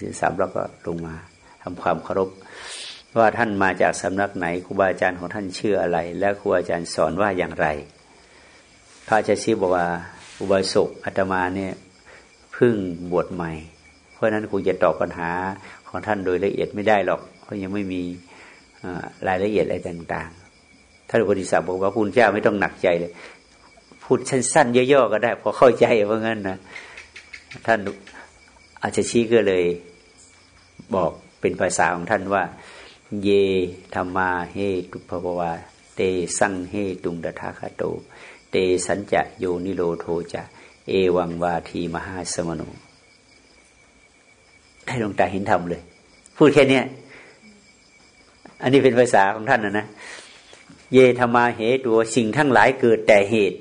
สินสามรอบก็ลงมาทำความเคารพว่าท่านมาจากสำนักไหนครูบาอาจารย์ของท่านชื่ออะไร และครูอาจารย์สอนว่าอย่างไร พระอาจารย์ชี้บอกว่า อุบาสกอาตมาเนี่ยพึ่งบวชใหม่ เพราะนั้นคงจะตอบปัญหาของท่านโดยละเอียดไม่ได้หรอก เพราะยังไม่มีรายละเอียดอะไรต่างๆท่านบริษัทบอกว่าคุณเจ้าไม่ต้องหนักใจเลย พูดสั้นๆย่อๆก็ได้พอเข้าใจว่าะงั้นนะท่านอาจจะชี้ก็เลยบอกเป็นภาษาของท่านว่า เยธรรมาเฮตุภวาเตสังเฮตุงดทาคาโต เตสัญจะโยนิโรโทจะเอวังวาทีมหาสมโนให้ดวงตาเห็นธรรมเลย พูดแค่นี้อันนี้เป็นภาษาของท่านนะนะ เยธรรมาเหตุสิ่งทั้งหลายเกิดแต่เหตุ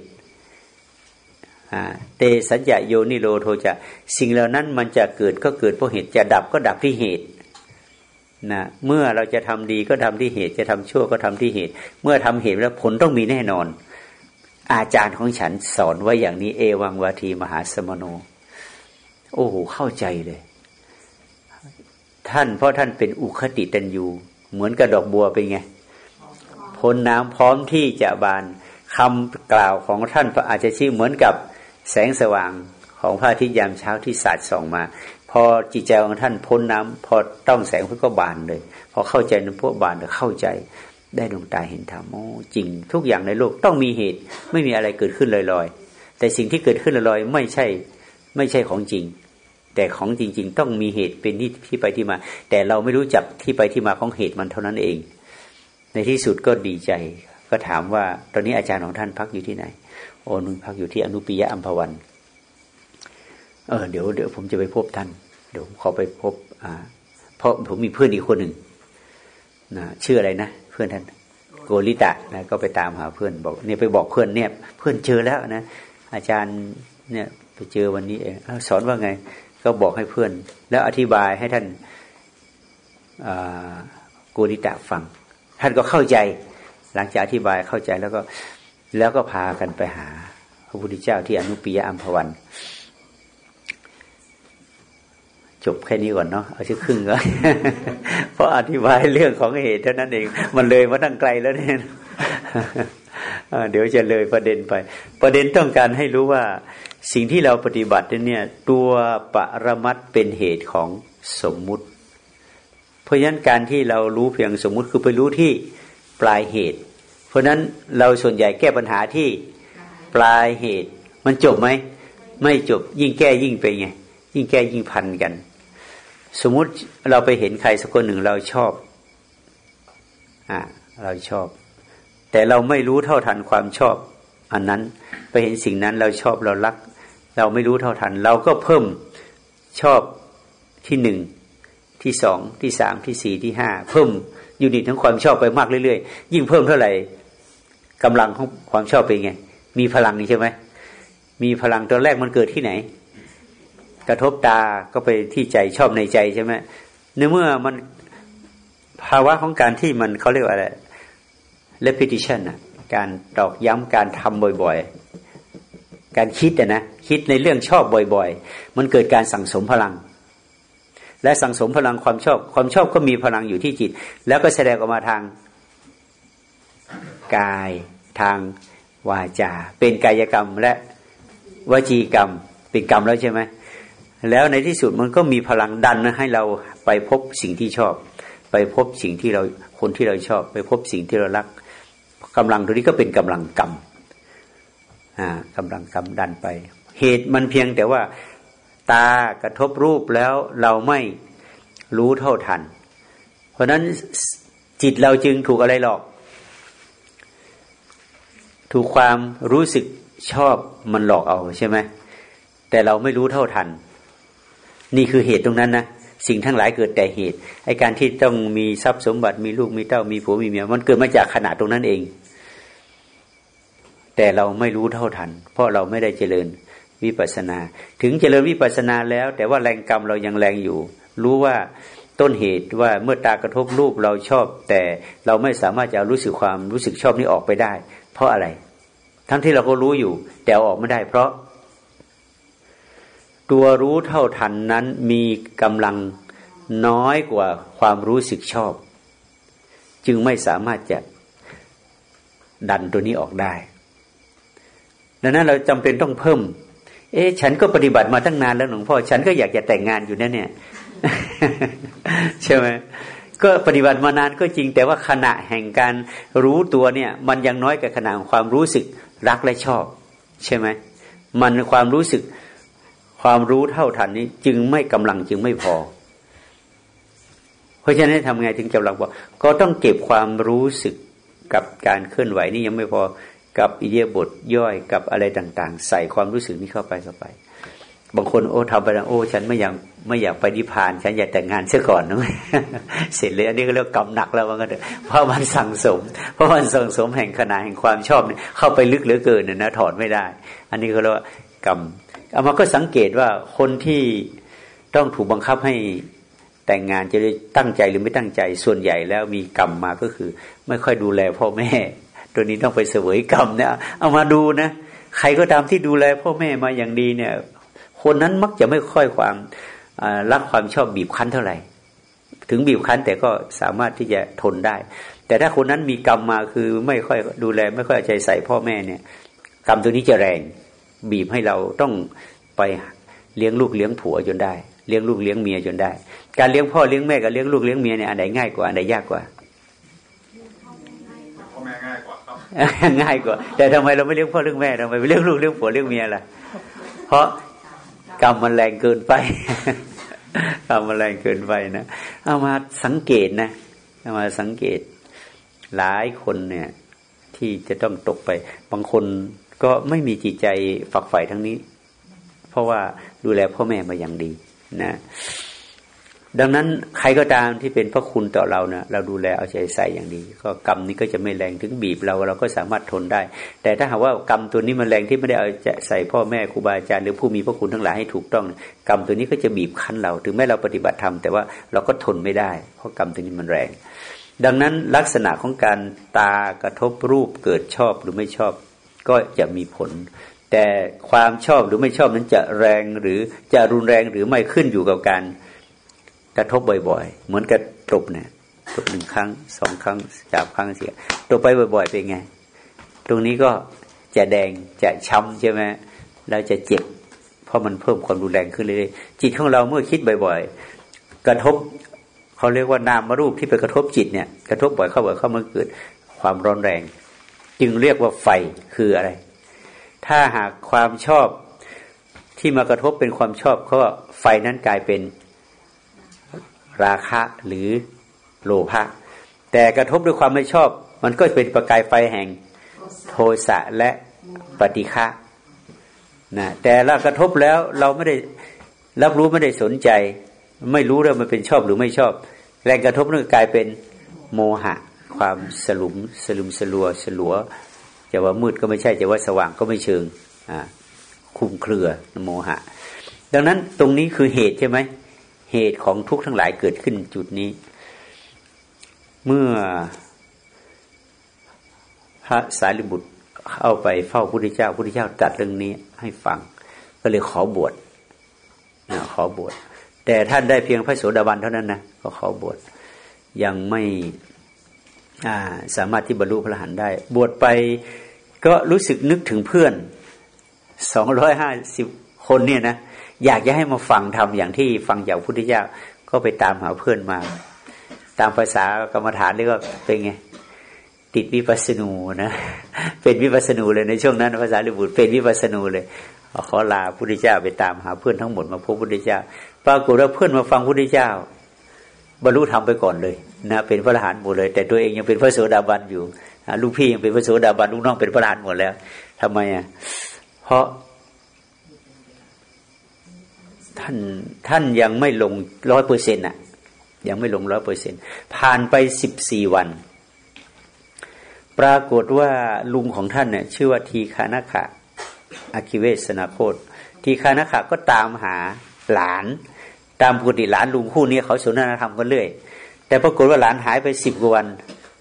เตสัญญาโยนิโรโทจะ สิ่งเหล่านั้นมันจะเกิดก็เกิดเพราะเหตุจะดับก็ดับที่เหตุนะเมื่อเราจะทำดีก็ทำที่เหตุ จะทำชั่วก็ทำที่เหตุ เมื่อทำเหตุแล้วผลต้องมีแน่นอน อาจารย์ของฉันสอนไว้อย่างนี้เอวังวาทีมหาสมโน โอ้โหเข้าใจเลย ท่านเพราะท่านเป็นอุคติตันยูเหมือนกับดอกบัวเป็นไงพ้นน้ำพร้อมที่จะบานคำกล่าวของท่านพระอาจารย์ชี้เหมือนกับแสงสว่างของพระอาทิตย์ยามเช้าที่สาดส่องมา พอจิตใจของท่านพ้นน้ำพอต้องแสงพุทธก็บานเลย พอเข้าใจนั้นพวกบานเลยเข้าใจ ได้ดวงตาเห็นธรรมโอ้จริง ทุกอย่างในโลกต้องมีเหตุ ไม่มีอะไรเกิดขึ้นลอยๆ แต่สิ่งที่เกิดขึ้นลอยๆไม่ใช่ไม่ใช่ของจริง แต่ของจริง ๆ ต้องมีเหตุเป็นที่ที่ไปที่มา แต่เราไม่รู้จักที่ไปที่มาของเหตุมันเท่านั้นเอง ในที่สุดก็ดีใจ ก็ถามว่าตอนนี้อาจารย์ของท่านพักอยู่ที่ไหน โอ้นุพักอยู่ที่อนุปิยะอัมพวันเออเดี๋ยวเดี๋ยวผมจะไปพบท่าน เดี๋ยวผมขอไปพบ อ่า เพราะผมมีเพื่อนอีกคนหนึ่งนะชื่ออะไรนะ พื่อนท่านโกริตะนะก็ไปตามหาเพื่อนบอกเนี่ยไปบอกเพื่อนเนี่ยเพื่อนเจอแล้วนะอาจารย์เนี่ยไปเจอวันนี้เองสอนว่าไง ก็บอกให้เพื่อน แล้วอธิบายให้ท่านโกริตะฟัง ท่านก็เข้าใจ หลังจากอธิบายเข้าใจแล้วก็แล้วก็พากันไปหา พระพุทธเจ้าที่อนุปิยอัมพวัน จบแค่นี้ก่อนเนาะเอาชื่อครึ่งก็เพราะอธิบายเรื่องของเหตุเท่านั้นเอง มันเลยมาตั้งไกลแล้วเนี่ยเดี๋ยวจะเลยประเด็นไป ประเด็นต้องการให้รู้ว่า สิ่งที่เราปฏิบัติเนี่ยตัวปรมัตเป็นเหตุของสมมุติ เพราะฉะนั้นการที่เรารู้เพียงสมมุติคือไปรู้ที่ปลายเหตุ เพราะฉะนั้นเราส่วนใหญ่แก้ปัญหาที่ปลายเหตุ มันจบไหม ไม่จบยิ่งแก้ยิ่งไปไง ยิ่งแก้ยิ่งพันกัน สมมุติเราไปเห็นใครสักคนหนึ่งเราชอบอ่าเราชอบ แต่เราไม่รู้เท่าทันความชอบ อันนั้นไปเห็นสิ่งนั้นเราชอบเรารัก เราไม่รู้เท่าทัน เราก็เพิ่มชอบที่หนึ่งที่สองที่สามที่สี่ที่ห้าเพิ่มยูนิตทั้งความชอบไปมากเรื่อยๆ ยิ่งเพิ่มเท่าไหร่กำลังของความชอบเป็นไง มีพลังใช่ไหมมีพลังตอนแรกมันเกิดที่ไหน กระทบตาก็ไปที่ใจชอบในใจใช่ไหมในเมื่อมันภาวะของการที่มันเขาเรียกว่าอะไร repetition นะการตอกย้ำการทำบ่อยๆ การคิดนะนะคิดในเรื่องชอบบ่อยๆ มันเกิดการสั่งสมพลัง และสั่งสมพลังความชอบ ความชอบก็มีพลังอยู่ที่จิต แล้วก็แสดงออกมาทางกายทางวาจา เป็นกายกรรมและวจีกรรม เป็นกรรมแล้วใช่ไหม แล้วในที่สุดมันก็มีพลังดันให้เราไปพบสิ่งที่ชอบ ไปพบสิ่งที่เราคนที่เราชอบ ไปพบสิ่งที่เรารักกำลังตัวนี้ก็เป็นกำลังกรรมอ่ากำลังกรรมดันไป เหตุมันเพียงแต่ว่าตากระทบรูปแล้วเราไม่รู้เท่าทัน เพราะนั้นจิตเราจึงถูกอะไรหลอก ถูกความรู้สึกชอบมันหลอกเอาใช่ไหมแต่เราไม่รู้เท่าทัน นี่คือเหตุตรงนั้นนะสิ่งทั้งหลายเกิดแต่เหตุไอการที่ต้องมีทรัพย์สมบัติมีลูกมีเต้ามีผัวมีเมียมันเกิดมาจากขณะตรงนั้นเอง แต่เราไม่รู้เท่าทัน เพราะเราไม่ได้เจริญวิปัสนา ถึงเจริญวิปัสนาแล้ว แต่ว่าแรงกรรมเรายังแรงอยู่ รู้ว่าต้นเหตุว่าเมื่อตากระทบรูปเราชอบ แต่เราไม่สามารถจะรู้สึกความรู้สึกชอบนี้ออกไปได้ เพราะอะไร ทั้งที่เราก็รู้อยู่ แต่ออกไม่ได้ เพราะ ตัวรู้เท่าทันนั้นมีกำลังน้อยกว่าความรู้สึกชอบ จึงไม่สามารถจะดันตัวนี้ออกได้ ดังนั้นเราจำเป็นต้องเพิ่ม เอ๊ะฉันก็ปฏิบัติมาตั้งนานแล้วหลวงพ่อ ฉันก็อยากจะแต่งงานอยู่นั่นเนี่ย ใช่ไหมก็ปฏิบัติมานานก็จริง แต่ว่าขณะแห่งการรู้ตัวเนี่ย มันยังน้อยกว่าขณะของความรู้สึกรักและชอบ ใช่ไหมมันความรู้สึก ความรู้เท่าทันนี้ จึงไม่กำลังจึงไม่พอ เพราะฉะนั้นทำไงถึงจะรักบอกก็ต้องเก็บความรู้สึกกับการเคลื่อนไหวนี่ยังไม่พอกับอิเดียบทย่อยกับอะไรต่าง ๆ ใส่ความรู้สึกนี้เข้าไปเข้าไป บางคนโอ้ทำไปแล้วโอ้ ฉันไม่อยากไม่อยากไปนิพพาน ฉันอยากแต่งงานเสียก่อนนะเสร็จเลยอันนี้ก็เรียกกรรมหนักแล้วว่ากันเพราะมันสั่งสม เพราะมันสั่งสมแห่งขนาดแห่งความชอบเข้าไปลึกเหลือเกินเนี่ยนะถอดไม่ได้ อันนี้ก็เรียกว่ากรรม เอามาก็สังเกตว่าคนที่ต้องถูกบังคับให้แต่งงานจะได้ตั้งใจหรือไม่ตั้งใจ ส่วนใหญ่แล้วมีกรรมมาก็คือ ไม่ค่อยดูแลพ่อแม่ ตัวนี้ต้องไปเสวยกรรมเนี่ยเอามาดูนะ ใครก็ตามที่ดูแลพ่อแม่มาอย่างดีเนี่ย คนนั้นมักจะไม่ค่อยความรักความชอบบีบคั้นเท่าไหร่ ถึงบีบคั้นแต่ก็สามารถที่จะทนได้ แต่ถ้าคนนั้นมีกรรมมาคือไม่ค่อยดูแล ไม่ค่อยใจใส่พ่อแม่เนี่ย กรรมตัวนี้จะแรง บีบให้เราต้องไปเลี้ยงลูกเลี้ยงผัวจนได้เลี้ยงลูกเลี้ยงเมียจนได้ การเลี้ยงพ่อเลี้ยงแม่กับเลี้ยงลูกเลี้ยงเมียเนี่ยอันไหนง่ายกว่าอันไหนยากกว่าพ่อแม่ง่ายกว่าง่ายกว่า แต่ทำไมเราไม่เลี้ยงพ่อเลี้ยงแม่ทำไมไม่เลี้ยงลูกเลี้ยงผัวเลี้ยงเมียล่ะ เพราะกรรมมันแรงเกินไปกรรมมันแรงเกินไปนะเอามาสังเกตนะเอามาสังเกตหลายคนเนี่ย ที่จะต้องตกไป บางคน ก็ไม่มีจิตใจฝักใฝ่ทั้งนี้ เพราะว่าดูแลพ่อแม่มาอย่างดีนะดังนั้นใครก็ตามที่เป็นพระคุณต่อเราเนะเราดูแลเอาใจใส่อย่างดี ก็กรรมนี้ก็จะไม่แรงถึงบีบเราเราก็สามารถทนได้ แต่ถ้าหากว่ากรรมตัวนี้มันแรงที่ไม่ได้เอาใจใส่พ่อแม่ครูบาอาจารย์หรือผู้มีพระคุณทั้งหลายให้ถูกต้อง กรรมตัวนี้ก็จะบีบคั้นเรา ถึงแม้เราปฏิบัติธรรมแต่ว่าเราก็ทนไม่ได้ เพราะกรรมตัวนี้มันแรง ดังนั้นลักษณะของการตากระทบรูปเกิดชอบหรือไม่ชอบ ก็จะมีผล แต่ความชอบหรือไม่ชอบนั้นจะแรงหรือจะรุนแรงหรือไม่ขึ้นอยู่กับการกระทบบ่อย ๆ เหมือนกับตบเนี่ยตบหนึ่งครั้งสองครั้งสามครั้งเสียตบไปบ่อย ๆ เป็นไง ตรงนี้ก็จะแดงจะช้ำใช่ไหมแล้วจะเจ็บ เพราะมันเพิ่มความรุนแรงขึ้นเรื่อยๆจิตของเราเมื่อคิดบ่อยๆ กระทบเขาเรียกว่านามรูปที่ไปกระทบจิตเนี่ย กระทบบ่อยเข้าบ่อยเข้ามันเกิดความร้อนแรง จึงเรียกว่าไฟคืออะไร ถ้าหากความชอบที่มากระทบเป็นความชอบก็ไฟนั้นกลายเป็นราคะหรือโลภะแต่กระทบด้วยความไม่ชอบ มันก็เป็นประกายไฟแห่งโทสะและปฏิฆะนะแต่เรากระทบแล้วเราไม่ได้รับรู้ไม่ได้สนใจ ไม่รู้ว่ามันเป็นชอบหรือไม่ชอบ แรงกระทบนั่นกลายเป็นโมหะ ความสลุมสลุมสลัวสลัวจะว่ามืดก็ไม่ใช่จะว่าสว่างก็ไม่เชิงอ่าคุมเครือโมหะ ดังนั้นตรงนี้คือเหตุใช่ไหมเหตุของทุกข์ทั้งหลายเกิดขึ้นจุดนี้ เมื่อพระสารีบุตรเข้าไปเฝ้าพระพุทธเจ้าพระพุทธเจ้าตรัสเรื่องนี้ให้ฟัง ก็เลยขอบวชขอบวชแต่ท่านได้เพียงพระโสดาบันเท่านั้นนะก็ขอบวชยังไม่ สามารถที่บรรลุพระหันได้ บวชไปก็รู้สึกนึกถึงเพื่อนสองร้อยห้าสิบคนเนี่ยนะอยากจะให้มาฟังทำอย่างที่ฟังจากพุทธเจ้าก็ไปตามหาเพื่อนมา ตามภาษากรรมฐานเรียกว่าเป็นไงติดวิปัสสนูนะเป็นวิปัสสนูเลยในช่วงนั้นภาษาลิบุตรเป็นวิปัสสนูเลยขอลาพุทธเจ้าไปตามหาเพื่อนทั้งหมดมาพบพุทธเจ้า ปรากฏว่าเพื่อนมาฟังพุทธเจ้า บรรลุธรรมไปก่อนเลยนะเป็นพระอรหันต์หมดเลย แต่ตัวเองยังเป็นพระโสดาบันอยู่ลูกพี่ยังเป็นพระโสดาบันลูกน้องเป็นพระอรหันต์หมดแล้วทำไมอะเพราะ ท่านท่านยังไม่ลงร้อยเปอร์เซ็นต์อะ ยังไม่ลงร้อยเปอร์เซ็นต์ผ่านไปสิบสี่วัน ปรากฏว่าลุงของท่านเนี่ยชื่อว่าทีคานาคะอาคิเวสนาโคตทีคานาคะก็ตามหาหลาน ตามปกติหลานลุงคู่นี้เขาสนทนาธรรมกันเรื่อย แต่ปรากฏว่าหลานหายไปสิบกว่าวัน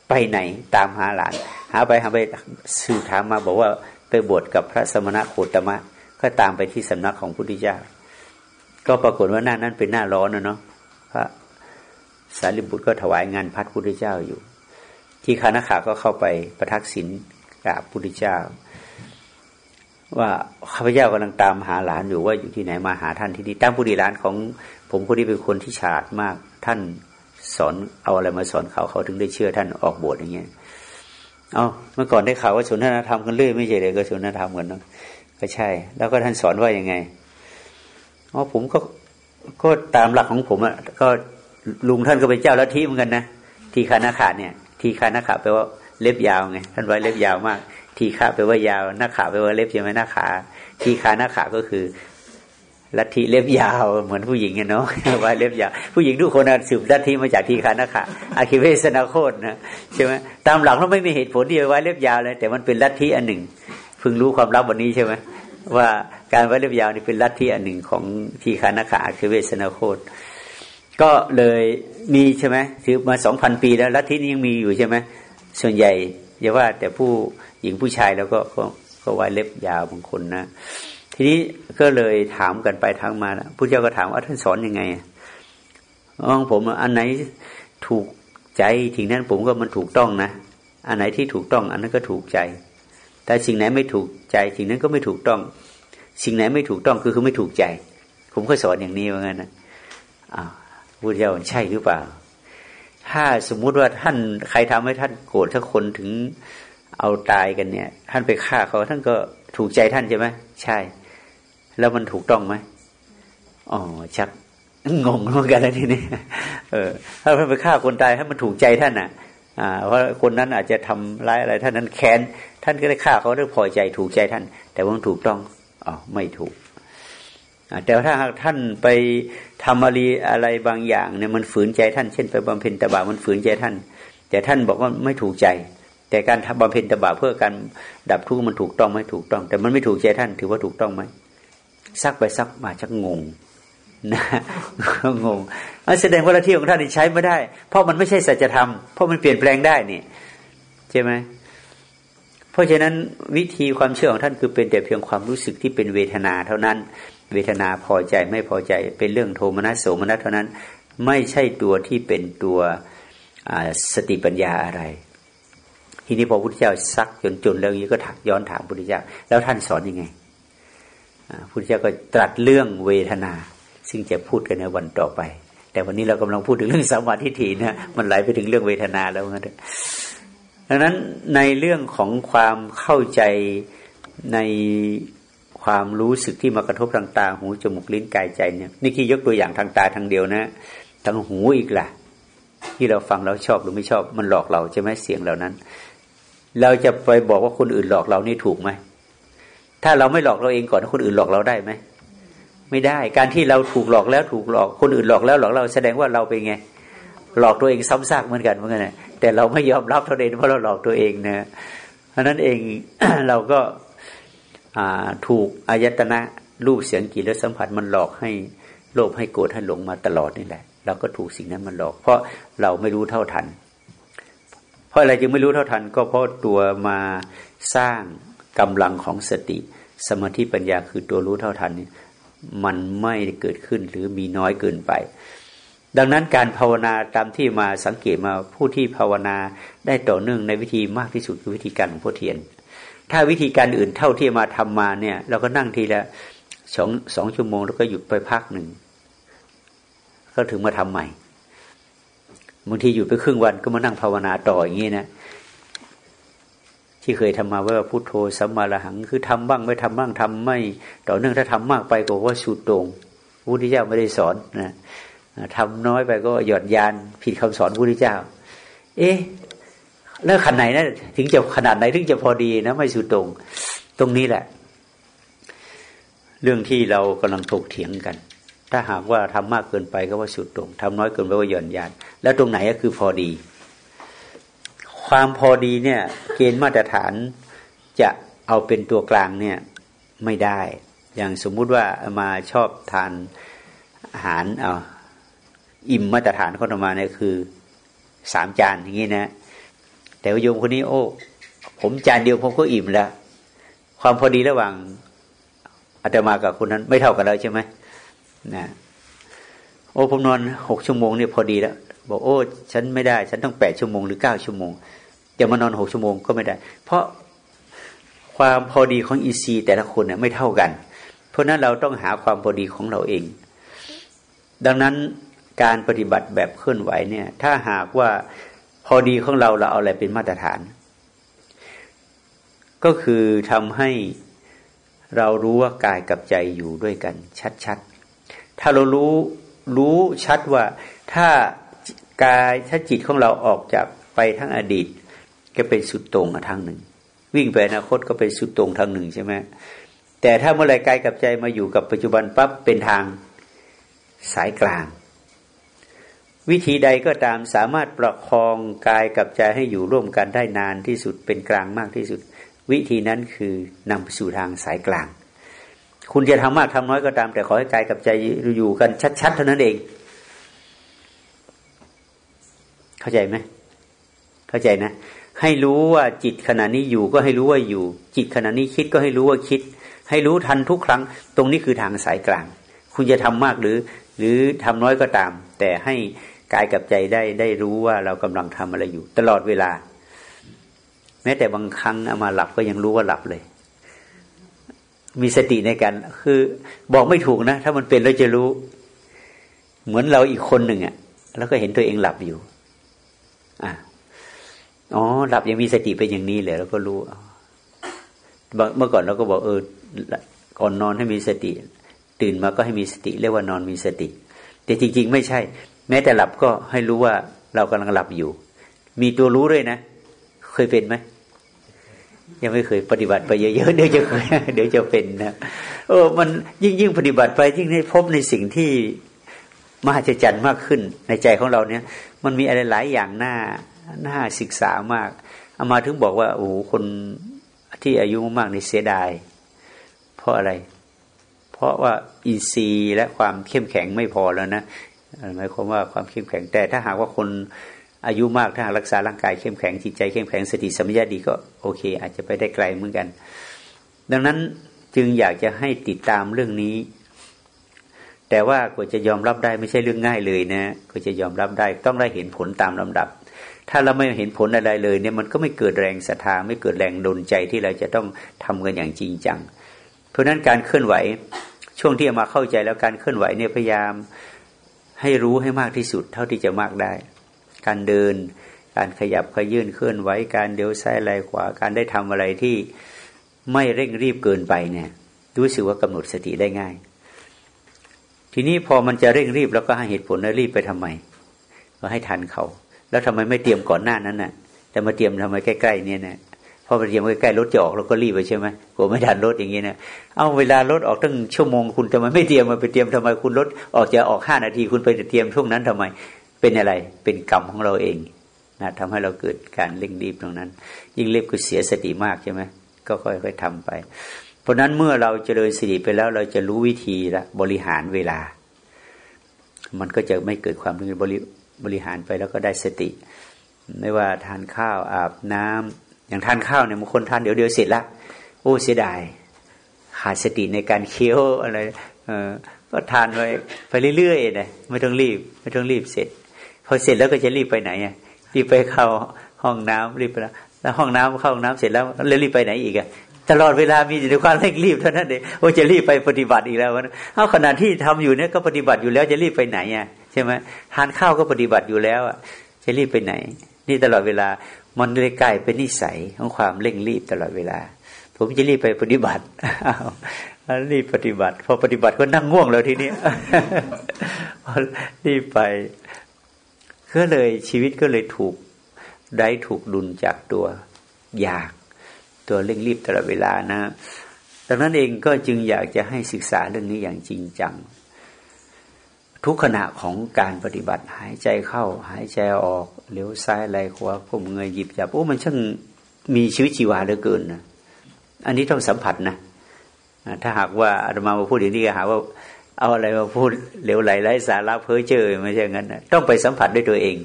ไปไหน ตามหาหลาน หาไปหาไปสื่อถามมาบอกว่าไปบวชกับพระสมณะโคตมะ ก็ตามไปที่สำนักของพุทธเจ้า ก็ปรากฏว่าหน้านั้นเป็นหน้าร้อนนะเนาะพระสารีบุตรก็ถวายงานพัดพุทธเจ้าอยู่ ที่คานาขาก็เข้าไปประทักษิณกราบพุทธเจ้า ว่าข้าพเจ้ากำลังตามหาหลานอยู่ว่าอยู่ที่ไหนมาหาท่านที่นี่ตั้งผู้ดีหลานของ ผมคนนี้เป็นคนที่ฉลาดมาก ท่านสอนเอาอะไรมาสอนเขาเขาถึงได้เชื่อท่านออกบทอย่างเงี้ยเอาเมื่อก่อนได้ข่าวว่าสนทนาธรรมกันเรื่อยไม่ใช่เลยก็สนทนาธรรมกันเนาะก็ใช่ แล้วก็ท่านสอนว่ายังไงอ๋อผมก็ก็ตามหลักของผมอะก็ลุงท่านก็เป็นเจ้าลัทธิเหมือนกันนะทีคานาขาเนี่ย ทีคานาขาแปลว่าเล็บยาวไงท่านไว้เล็บยาวมาก ทีขาแปลว่ายาวหน้าขาแปลว่าเล็บใช่ไหมหน้าขา ทีคานาขาก็คือ ลัทธิเล็บยาวเหมือนผู้หญิงเนาะไว้เล็บยาวผู้หญิงทุกคนสืบลัทธิมาจากทีคานาขาอาคิเวสนาโคตนะใช่ไหมตามหลักเราไม่มีเหตุผลที่จะไว้เล็บยาวเลย แต่มันเป็นลัทธิอันหนึ่งเพิ่งรู้ความลับวันนี้ใช่ไหมว่าการไว้เล็บยาวนี่เป็นลัทธิอันหนึ่งของทีคานาขาคือเวสนาโคตก็เลยมีใช่ไหมถือมาสองพันปีแล้วลัทธินี้ยังมีอยู่ใช่ไหมส่วนใหญ่อย่าว่าแต่ผู้หญิงผู้ชายแล้วก็ก็ไว้เล็บยาวบางคนนะ ทีนี้ก็เลยถามกันไปทางมาผู้เจ้าก็ถามว่าท่านสอนยังไงอ๋อผมอันไหนถูกใจถึงนั้นผมก็มันถูกต้องนะอันไหนที่ถูกต้อง อันนั้นก็ถูกใจ แต่สิ่งไหนไม่ถูกใจสิ่งนั้นก็ไม่ถูกต้อง สิ่งไหนไม่ถูกต้องคือคือไม่ถูกใจ ผมก็สอนอย่างนี้ว่างั้นนะอ้าวพุทธเจ้าใช่หรือเปล่า ถ้าสมมุติว่าท่านใครทำให้ท่านโกรธถ้าคนถึงเอาตายกันเนี่ย ท่านไปฆ่าเขาท่านก็ถูกใจท่านใช่ไหมใช่ แล้วมันถูกต้องไหมอ๋อชักงงเหมือนกันแล้วทีนี้เออ ถ้าท่านไปฆ่าคนตายให้มันถูกใจท่านอะเพราะคนนั้นอาจจะทำร้ายอะไร ท่านนั้นแค้นท่านก็ได้ฆ่าเขาด้วยพอใจถูกใจท่าน แต่ว่าถูกต้องอ๋อไม่ถูกแต่ถ้าหากท่านไปทำอะไรอะไรบางอย่างเนี่ยมันฝืนใจท่านเช่นไปบำเพ็ญตบะมันฝืนใจท่าน แต่ท่านบอกว่าไม่ถูกใจ แต่การบำเพ็ญตบะเพื่อการดับทุกข์มันถูกต้องไหมถูกต้อง แต่มันไม่ถูกใจท่านถือว่าถูกต้องไหม ซักไปซักมาชักงงนะงงอันแสดงว่าละที่ของท่านใช้ไม่ได้ เพราะมันไม่ใช่สัจธรรมเพราะมันเปลี่ยนแปลงได้นี่ใช่ไหมเพราะฉะนั้นวิธีความเชื่อของท่านคือเป็นแต่เพียงความรู้สึกที่เป็นเวทนาเท่านั้น เวทนาพอใจไม่พอใจ เป็นเรื่องโทมนัสโสมนัสเท่านั้น ไม่ใช่ตัวที่เป็นตัวสติปัญญาอะไร ทีนี้พอพุทธเจ้าซักจนจนแล้วนี้ก็ถักย้อนถามพุทธเจ้า แล้วท่านสอนอยังไง พุทธเจ้าก็ตรัสเรื่องเวทนา ซึ่งจะพูดกันในวันต่อไป แต่วันนี้เรากำลังพูดถึงเรื่องสมาธิถีนะมันไหลไปถึงเรื่องเวทนาแล้วงั้นดังนั้นในเรื่องของความเข้าใจในความรู้สึกที่มากระทบทางตาหูจมูกลิ้นกายใจเนี่ยนี่คือยกตัวอย่างทางตาทางเดียวนะทางหูอีกล่ะ ที่เราฟังแล้วชอบหรือไม่ชอบมันหลอกเราใช่ไหมเสียงเหล่านั้น เราจะไปบอกว่าคนอื่นหลอกเรานี่ถูกไหม ถ้าเราไม่หลอกเราเองก่อนคนอื่นหลอกเราได้ไหมไม่ได้ การที่เราถูกหลอกแล้วถูกหลอกคนอื่นหลอกแล้วหลอกเราแสดงว่าเราเป็นไง หลอกตัวเองซ้ำซากเหมือนกันเหมือนกันแต่เราไม่ยอมรับเท่าเองเพราะเราหลอกตัวเองนะเพราะนั้นเองเราก็ถูกอายตนะรูปเสียงกลิ่นและสัมผัสมันหลอกให้โลภให้โกรธให้หลงมาตลอดนี่แหละ เราก็ถูกสิ่งนั้นมันหลอก เพราะเราไม่รู้เท่าทัน เพราะอะไรจึงไม่รู้เท่าทัน ก็เพราะตัวมาสร้าง กำลังของสติ สมาธิปัญญาคือตัวรู้เท่าทันนี่มันไม่เกิดขึ้นหรือมีน้อยเกินไป ดังนั้นการภาวนาตามที่มาสังเกตมาผู้ที่ภาวนาได้ต่อเนื่องในวิธีมากที่สุดคือวิธีการของพ่อเทียน ถ้าวิธีการอื่นเท่าที่มาทำมาเนี่ย เราก็นั่งทีละสองสองชั่วโมงแล้วก็หยุดไปพักหนึ่งก็ถึงมาทำใหม่บางทีหยุดไปครึ่งวันก็มานั่งภาวนาต่ออย่างนี้นะ ที่เคยทำมาว่าพุโทโธสัมมาระหัง คือทำบ้างไม่ทำบ้างทำไม่ ต่อเนื่องถ้าทำมากไปก็ว่าสุดตรงพระพุทธเจ้าไม่ได้สอนนะทำน้อยไปก็หยอดยานผิดคำสอนพระพุทธเจ้า เอ๊ะแล้วขนาดไหนนะถึงจะขนาดไหนถึงจะพอดีนะ ไม่สุดตรงตรงนี้แหละ เรื่องที่เรากำลังถกเถียงกัน ถ้าหากว่าทำมากเกินไปก็ว่าสุดตรงทำน้อยเกินไปว่าหย่อนยาน แล้วตรงไหนก็คือพอดี ความพอดีเนี่ย เกณฑ์มาตรฐานจะเอาเป็นตัวกลางเนี่ยไม่ได้ อย่างสมมุติว่ามาชอบทานอาหารเอาอิ่มมาตรฐานคนออกมาเนี่ยคือสามจานอย่างนี้นะ แต่โยมคนนี้ โอ้ ผมจานเดียวผมก็อิ่มแล้ว ความพอดีระหว่างอาตมากับคนนั้น ไม่เท่ากันแล้วใช่ไหมนะโอ้ผมนอนหกชั่วโมงเนี่ยพอดีแล้ว บอกโอ้ฉันไม่ได้ ฉันต้องแปดชั่วโมงหรือเก้าชั่วโมงจะมานอนหกชั่วโมงก็ไม่ได้ เพราะความพอดีของอีซีแต่ละคนเนี่ยไม่เท่ากัน เพราะนั้นเราต้องหาความพอดีของเราเอง ดังนั้นการปฏิบัติแบบเคลื่อนไหวเนี่ย ถ้าหากว่าพอดีของเราเราเอาอะไรเป็นมาตรฐาน ก็คือทำให้เรารู้ว่ากายกับใจอยู่ด้วยกัน ชัดๆ ถ้าเรารู้รู้ชัดว่าถ้า กายถ้าจิตของเราออกจากไปทั้งอดีต ก็เป็นสุดตรงทางหนึ่ง วิ่งไปอนาคตก็เป็นสุดตรงทางหนึ่งใช่ไหมแต่ถ้าเมื่อไรกายกับใจมาอยู่กับปัจจุบันปั๊บเป็นทางสายกลาง วิธีใดก็ตามสามารถประคองกายกับใจให้อยู่ร่วมกันได้นานที่สุดเป็นกลางมากที่สุด วิธีนั้นคือนำไปสู่ทางสายกลาง คุณจะทำมากทำน้อยก็ตาม แต่ขอให้กายกับใจอยู่กันชัดๆเท่านั้นเอง เข้าใจไหมเข้าใจนะ ให้รู้ว่าจิตขณะนี้อยู่ก็ให้รู้ว่าอยู่ จิตขณะนี้คิดก็ให้รู้ว่าคิด ให้รู้ทันทุกครั้ง ตรงนี้คือทางสายกลาง คุณจะทำมากหรือ หรือทำน้อยก็ตาม แต่ให้กายกับใจได้ได้รู้ว่าเรากำลังทำอะไรอยู่ ตลอดเวลา แม้แต่บางครั้งเอามาหลับก็ยังรู้ว่าหลับเลย มีสติในการคือบอกไม่ถูกนะ ถ้ามันเป็นเราจะรู้ เหมือนเราอีกคนหนึ่งอะ่ะ แล้วก็เห็นตัวเองหลับอยู่ อ๋อ หลับยังมีสติเป็นอย่างนี้เลยแล้วก็รู้เมื่อก่อนเราก็บอกเออก่อนนอนให้มีสติ ตื่นมาก็ให้มีสติ เรียกว่านอนมีสติ แต่จริง ๆ ไม่ใช่ แม้แต่หลับก็ให้รู้ว่าเรากำลังหลับอยู่ มีตัวรู้ด้วยนะ เคยเป็นไหมยังไม่เคยปฏิบัติไปเยอะๆเดี๋ยวจะเดี๋ยวจะเป็นนะเออ มันยิ่งยิ่งปฏิบัติไปยิ่งได้พบในสิ่งที่มหัศจรรย์มากขึ้นในใจของเราเนี่ย มันมีอะไรหลายอย่างน่าน่าศึกษามากเอามาถึงบอกว่าโอ้คนที่อายุมากในเสียดาย เพราะอะไร เพราะว่าอินทรีย์และความเข้มแข็งไม่พอแล้วนะหมายความว่าความเข้มแข็งแต่ถ้าหากว่าคนอายุมากถ้ารักษาร่างกายเข้มแข็งจิตใจเข้มแข็งสติสัมปชัญญะดีก็โอเค อาจจะไปได้ไกลเหมือนกัน ดังนั้นจึงอยากจะให้ติดตามเรื่องนี้ แต่ว่ากว่าจะยอมรับได้ไม่ใช่เรื่องง่ายเลยนะกว่าจะยอมรับได้ต้องได้เห็นผลตามลำดับ ถ้าเราไม่เห็นผลอะไรเลยเนี่ยมันก็ไม่เกิดแรงศรัทธาไม่เกิดแรงดลใจที่เราจะต้องทำกันอย่างจริงจัง เพราะฉะนั้นการเคลื่อนไหวช่วงที่มาเข้าใจแล้วการเคลื่อนไหวเนี่ยพยายามให้รู้ให้มากที่สุดเท่าที่จะมากได้ การเดิน การขยับขยื่นเคลื่อนไหวการเดียวซ้ายไหลขวาการได้ทำอะไรที่ไม่เร่งรีบเกินไปเนี่ยรู้สึกว่ากำหนดสติได้ง่าย ทีนี้พอมันจะเร่งรีบแล้วก็ให้เหตุผลว่ารีบไปทำไม ก็ให้ทันเขา แล้วทำไมไม่เตรียมก่อนหน้านั้นน่ะ แต่มาเตรียมทำไมใกล้ๆเนี่ยนะพอมาเตรียมใกล้ๆรถจะออกเราก็รีบไปใช่ไหมกลัวไม่ทันรถอย่างนี้นะเอาเวลารถออกตั้งชั่วโมงคุณทำไมไม่เตรียมมาไปเตรียมทำไมคุณรถออกจะออกห้านาทีคุณไปเตรียมช่วงนั้นทำไม เป็นอะไรเป็นกรรมของเราเองนะทำให้เราเกิดการเร่งรีบตรงนั้น ยิ่งเรีบก็เสียสติมากใช่ไหมก็ค่อยๆทำไป ราะนั้นเมื่อเราเจริญสติไปแล้ว เราจะรู้วิธีละบริหารเวลา มันก็จะไม่เกิดความเร่งบริบริหารไปแล้วก็ได้สติ ไม่ว่าทานข้าวอาบน้ำอย่างทานข้าวเนี่ยบางคนทานเดี๋ยวเดียวเสร็จละโอ้เสียดายขาดสติในการเคี้ยวอะไรเออก็ทานไปไปเรื่อยๆนะไม่ต้องรีบ ไม่ต้องรีบเสร็จ พอเสร็จแล้วก็จะรีบไปไหนอะรีบไปเข้าห้องน้ำรีบไปแล้วแล้วห้องน้ำเข้าห้องน้ำเสร็จแล้วแล้วรีบไปไหนอีกอะ ตลอดเวลามีแต่ความเร่งรีบเท่านั้นเองโอ้จะรีบไปปฏิบัติอีกแล้วเอาขณะที่ทำอยู่เนี่ยก็ปฏิบัติอยู่แล้วจะรีบไปไหนอะใช่ไหมทานข้าวก็ปฏิบัติอยู่แล้วอะจะรีบไปไหน นี่ตลอดเวลามันเลยกลายเป็นนิสัยของความเร่งรีบตลอดเวลา ผมจะรีบไปปฏิบัติรีบปฏิบัติ พอปฏิบัติก็นั่งง่วงแล้วทีนี้รีบไปก็เลยชีวิตก็เลยถูกได้ถูกดุลจากตัวอยาก ตัวเร่งรีบตลอดเวลานะดังนั้นเองก็จึงอยากจะให้ศึกษาเรื่องนี้อย่างจริงจัง ทุกขณะของการปฏิบัติหายใจเข้า หายใจออกเลี้ยวซ้ายไหลขวาผมเงยหยิบจับโอ้มันช่างมีชีวิตชีวาเหลือเกินนะอันนี้ต้องสัมผัสนะถ้าหากว่าอาตมามาพูดอย่างนี้ก็หาว่าเอาอะไรมาพูดเหลวไหลไร้สาระเพ้อเจ้อไม่ใช่งั้นนะต้องไปสัมผัสด้วยตัวเอง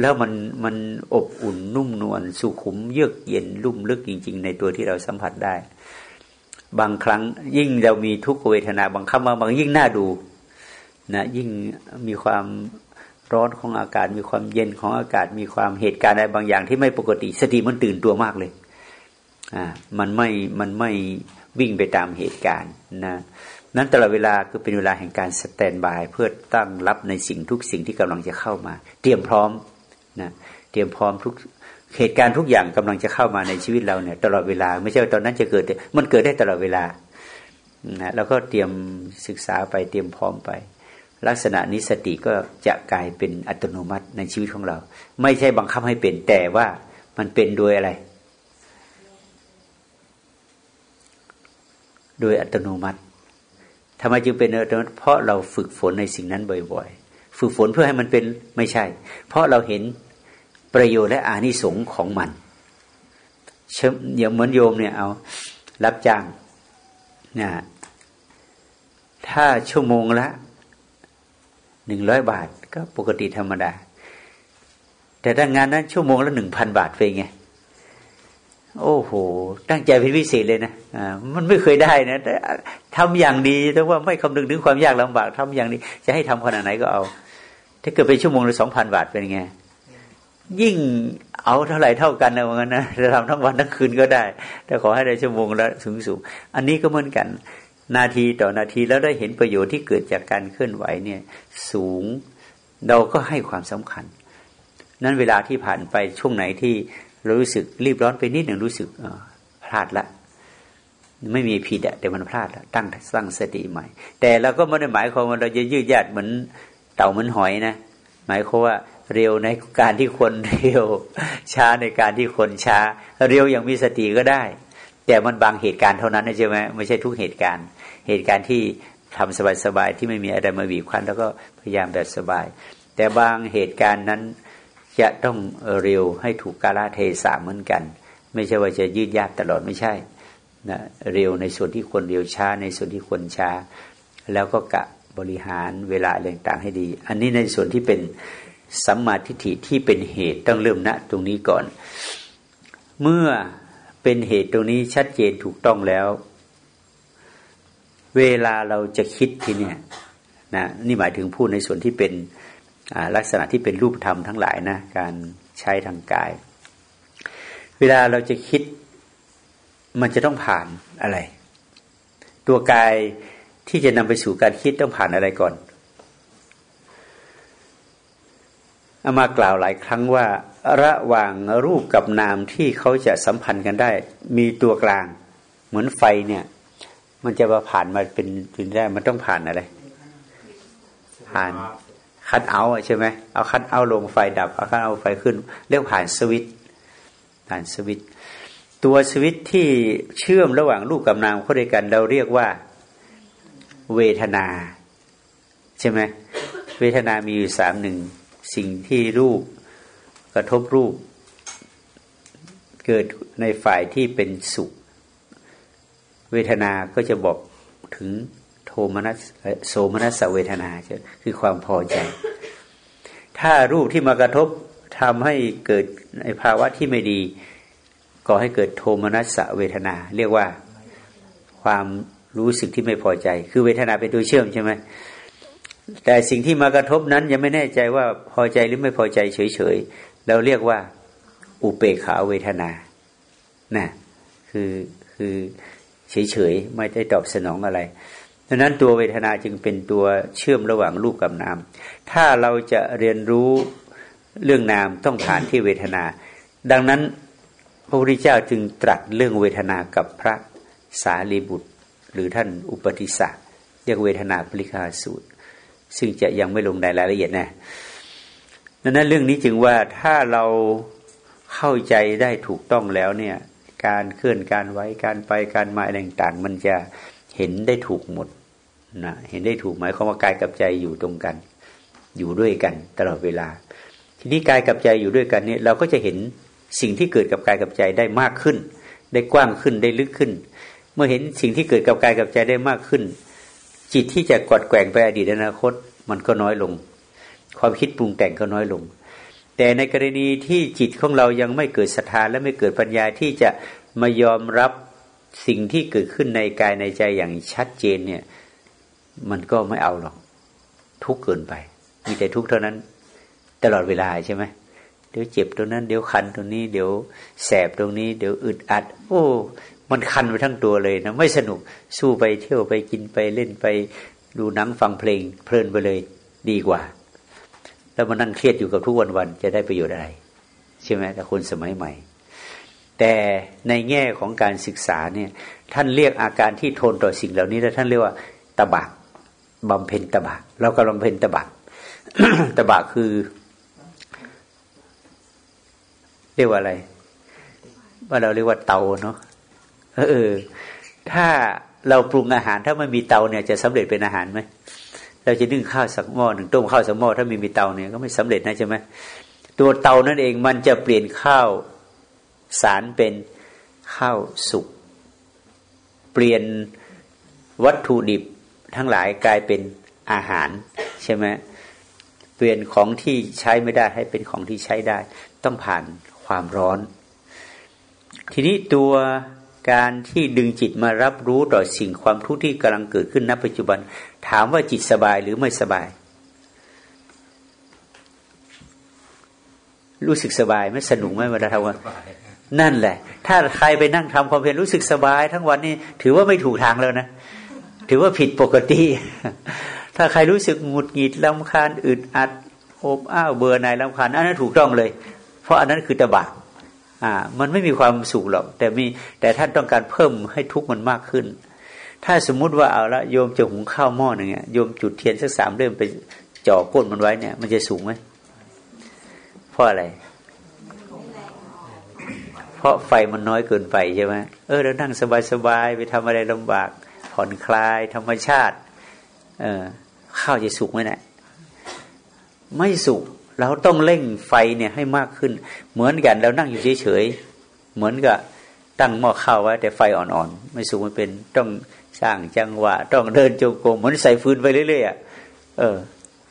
แล้วมันมันอบอุ่นนุ่มนวลสุขุมเยือกเย็นลุ่มลึกจริง ๆ ในตัวที่เราสัมผัสได้ บางครั้งยิ่งเรามีทุกขเวทนาบางครั้งบางยิ่งน่าดูนะยิ่งมีความร้อนของอากาศ มีความเย็นของอากาศ มีความเหตุการณ์อะไรบางอย่างที่ไม่ปกติสติมันตื่นตัวมากเลยอ่ามันไม่มันไม่วิ่งไปตามเหตุการณ์นะนั้นตลอดเวลาคือเป็นเวลาแห่งการสแตนบายเพื่อตั้งรับในสิ่งทุกสิ่งที่กำลังจะเข้ามา เตรียมพร้อม นะเตรียมพร้อมทุกเหตุการณ์ทุกอย่างกำลังจะเข้ามาในชีวิตเราเนี่ย ตลอดเวลา ไม่ใช่ว่าตอนนั้นจะเกิด มันเกิดได้ตลอดเวลานะแล้วก็เตรียมศึกษาไปเตรียมพร้อมไป ลักษณะนี้สติก็จะกลายเป็นอัตโนมัติในชีวิตของเรา ไม่ใช่บังคับให้เป็นแต่ว่ามันเป็นโดยอะไร โดยอัตโนมัติทำไมจึงเป็นอัตโนมัติเพราะเราฝึกฝนในสิ่งนั้นบ่อย ๆ ฝึกฝนเพื่อให้มันเป็นไม่ใช่ เพราะเราเห็น ประโยชน์และอานิสงส์ของมันเอย่างเหมือนโยมเนี่ยเอา รับจ้างนะถ้าชั่วโมงละหนึ่งร้อยบาท ก็ปกติธรรมดา แต่ถ้างานนั้นชั่วโมงละหนึ่งพันบาทเป็นไง โอ้โห ตั้งใจเป็นพิเศษเลยนะอ่ามันไม่เคยได้นะแต่ทำอย่างดีแต่ว่าไม่คำนึงถึงความยากลำบากทำอย่างนี้จะให้ทำขนาดไหนก็เอา ถ้าเกิดเป็นชั่วโมงละสองพันบาทเป็นไง ยิ่งเอาเท่าไหร่เท่ากันนะว่างั้นนะจะทำทั้งวันทั้งคืนก็ได้ แต่ขอให้ได้ชั่วโมงละสูงสูงอันนี้ก็เหมือนกันนาทีต่อนาทีแล้วได้เห็นประโยชน์ที่เกิดจากการเคลื่อนไหวเนี่ยสูงเราก็ให้ความสำคัญ นั้นเวลาที่ผ่านไปช่วงไหนที่เรารู้สึกรีบร้อนไปนิดหนึ่งรู้สึกพลาดละ ไม่มีผิดอะแต่มันพลาดละตั้งสร้างสติใหม่ แต่เราก็ไม่ได้หมายความว่าเราจะยืดยาดเหมือนเต่าเหมันหอยนะหมายความว่า เร็วในการที่คนเร็ว ช้าในการที่คนช้า เร็วอย่างมีสติก็ได้ แต่มันบางเหตุการณ์เท่านั้นใช่ไหมไม่ใช่ทุกเหตุการณ์ เหตุการณ์ที่ทำสบายๆที่ไม่มีอะไรมาบีบคั้น แล้วก็พยายามแบบสบาย แต่บางเหตุการณ์นั้นจะต้องเร็วให้ถูกกาลเทศะเหมือนกัน ไม่ใช่ว่าจะยืดยาดตลอดไม่ใช่นะเร็วในส่วนที่คนเร็วช้าในส่วนที่คนช้า แล้วก็กะบริหารเวลาอะไรต่างให้ดี อันนี้ในส่วนที่เป็น สัมมาทิฏฐิที่เป็นเหตุต้องเริ่มณตรงนี้ก่อน เมื่อเป็นเหตุตรงนี้ชัดเจนถูกต้องแล้ว เวลาเราจะคิดทีเนี่ยนะนี่หมายถึงพูดในส่วนที่เป็นลักษณะที่เป็นรูปธรรมทั้งหลายนะการใช้ทางกาย เวลาเราจะคิดมันจะต้องผ่านอะไร ตัวกายที่จะนำไปสู่การคิดต้องผ่านอะไรก่อน เอามากล่าวหลายครั้งว่า ระหว่างรูปกับนามที่เขาจะสัมพันธ์กันได้ มีตัวกลาง เหมือนไฟเนี่ย มันจะมาผ่านมาเป็นเป็นได้มันต้องผ่านอะไร ผ่านคัดเอาใช่ไหมเอาคัดเอาลงไฟดับเอาคัดเอาไฟขึ้น เรียกผ่านสวิตผ่านสวิตตัวสวิตที่เชื่อมระหว่างรูปกับนามเข้าด้วยกันเราเรียกว่าเวทนา ใช่ไหมเวทนามีอยู่สามหนึ่ง สิ่งที่รูปกระทบรูป เกิดในฝ่ายที่เป็นสุข เวทนาก็จะบอกถึงโทมนัสโสมนัสเวทนาคือความพอใจ ถ้ารูปที่มากระทบทำให้เกิดในภาวะที่ไม่ดีก่อให้เกิดโทมนัสเวทนา เรียกว่าความรู้สึกที่ไม่พอใจ คือเวทนาเป็นตัวเชื่อมใช่ไหม แต่สิ่งที่มากระทบนั้นยังไม่แน่ใจว่าพอใจหรือไม่พอใจเฉยๆเราเรียกว่า อุเปขาเวทนานะคือคือเฉยๆไม่ได้ตอบสนองอะไรดังนั้นตัวเวทนาจึงเป็นตัวเชื่อมระหว่างรูปกับนาม ถ้าเราจะเรียนรู้เรื่องนามต้องผ่านที่เวทนา ดังนั้นพระพุทธเจ้าจึงตรัสเรื่องเวทนากับพระสารีบุตร หรือท่านอุปติสสะเรียกเวทนาปริคาสูตร ซึ่งจะยังไม่ลงในรายละเอียดนะดังนั้นเรื่องนี้จึงว่าถ้าเราเข้าใจได้ถูกต้องแล้วเนี่ย การเคลื่อนการไว้การไปการมาอะไรต่างๆมันจะเห็นได้ถูกหมดนะเห็นได้ถูกหมายความว่ากายกับใจอยู่ตรงกัน อยู่ด้วยกันตลอดเวลา ทีนี้กายกับใจอยู่ด้วยกันเนี่ยเราก็จะเห็นสิ่งที่เกิดกับกายกับใจได้มากขึ้น ได้กว้างขึ้นได้ลึกขึ้น เมื่อเห็นสิ่งที่เกิดกับกายกับใจได้มากขึ้น จิตที่จะกดแกว่งไปอดีตอนาคต มันก็น้อยลง ความคิดปรุงแต่งก็น้อยลง แต่ในกรณีที่จิตของเรายังไม่เกิดศรัทธาและไม่เกิดปัญญาที่จะมายอมรับสิ่งที่เกิดขึ้นในกายในใจอย่างชัดเจนเนี่ย มันก็ไม่เอาหรอก ทุกข์เกินไป มีแต่ทุกข์เท่านั้น ตลอดเวลาใช่ไหมเดี๋ยวเจ็บตรงนั้น เดี๋ยวคันตรงนี้ เดี๋ยวแสบตรงนี้ เดี๋ยวอึดอัด โอ้ มันคันไปทั้งตัวเลยนะไม่สนุกสู้ไปเที่ยวไปกินไปเล่นไปดูหนังฟังเพลง เพลินไปเลยดีกว่า แล้วมานั่งเครียดอยู่กับทุกวันวันจะได้ประโยชน์อะไร ใช่ไหมแต่คนสมัยใหม่ แต่ในแง่ของการศึกษาเนี่ย ท่านเรียกอาการที่ทนต่อสิ่งเหล่านี้แล้วท่านเรียกว่าตบะบำเพ็ญตบะเรากำลังเพ็ญตบะตบะคือ เรียกว่าอะไร ว่าเราเรียกว่าเตาเนาะ เออ ถ้าเราปรุงอาหารถ้าไม่มีเตาเนี่ยจะสำเร็จเป็นอาหารไหมเราจะนึ่งข้าวสักหม้อหนึ่งต้มข้าวสักหม้อถ้าไม่มีเตาเนี่ยก็ไม่สำเร็จนะใช่ไหมตัวเตานั่นเองมันจะเปลี่ยนข้าวสารเป็นข้าวสุกเปลี่ยนวัตถุดิบทั้งหลายกลายเป็นอาหารใช่ไหมเปลี่ยนของที่ใช้ไม่ได้ให้เป็นของที่ใช้ได้ ต้องผ่านความร้อน ทีนี้ตัว การที่ดึงจิตมารับรู้ต่อสิ่งความทุกข์ที่กำลังเกิดขึ้นณปัจจุบัน ถามว่าจิตสบายหรือไม่สบาย รู้สึกสบายไม่สนุกไหมเวลาทำว่านั่นแหละ ถ้าใครไปนั่งทำความเพียรรู้สึกสบาย ทั้งวันนี้ถือว่าไม่ถูกทางแล้วนะ ถือว่าผิดปกติ ถ้าใครรู้สึกหงุดหงิดลำคาญอึดอัดอบอ้าวเบื่อหน่ายลำคาญอันนั้นถูกต้องเลย เพราะอันนั้นคือตบะ อ่า มันไม่มีความสุขหรอก แต่มีแต่ท่านต้องการเพิ่มให้ทุกมันมากขึ้น ถ้าสมมุติว่าเอาละโยมจะหุงข้าวหม้อหนึ่งเนี่ยโยมจุดเทียนสักสามเล่มไปจ่อก้นมันไว้เนี่ย มันจะสูงไหมเพราะอะไร เพราะไฟมันน้อยเกินไปใช่ไหมเออเรานั่งสบายๆไปทำอะไรลำบาก ผ่อนคลายธรรมชาติ เออข้าวจะสุกไหมเนะี่ยไม่สุก เราต้องเร่งไฟเนี่ยให้มากขึ้น เหมือนกันเรานั่งอยู่เฉยๆเหมือนกับตั้งหม้อข้าวไว้แต่ไฟอ่อนๆไม่สูงไม่เป็นต้องสร้างจังหวะ ต้องเดินจงกรมเหมือนใส่ฟืนไปเรื่อยๆเออ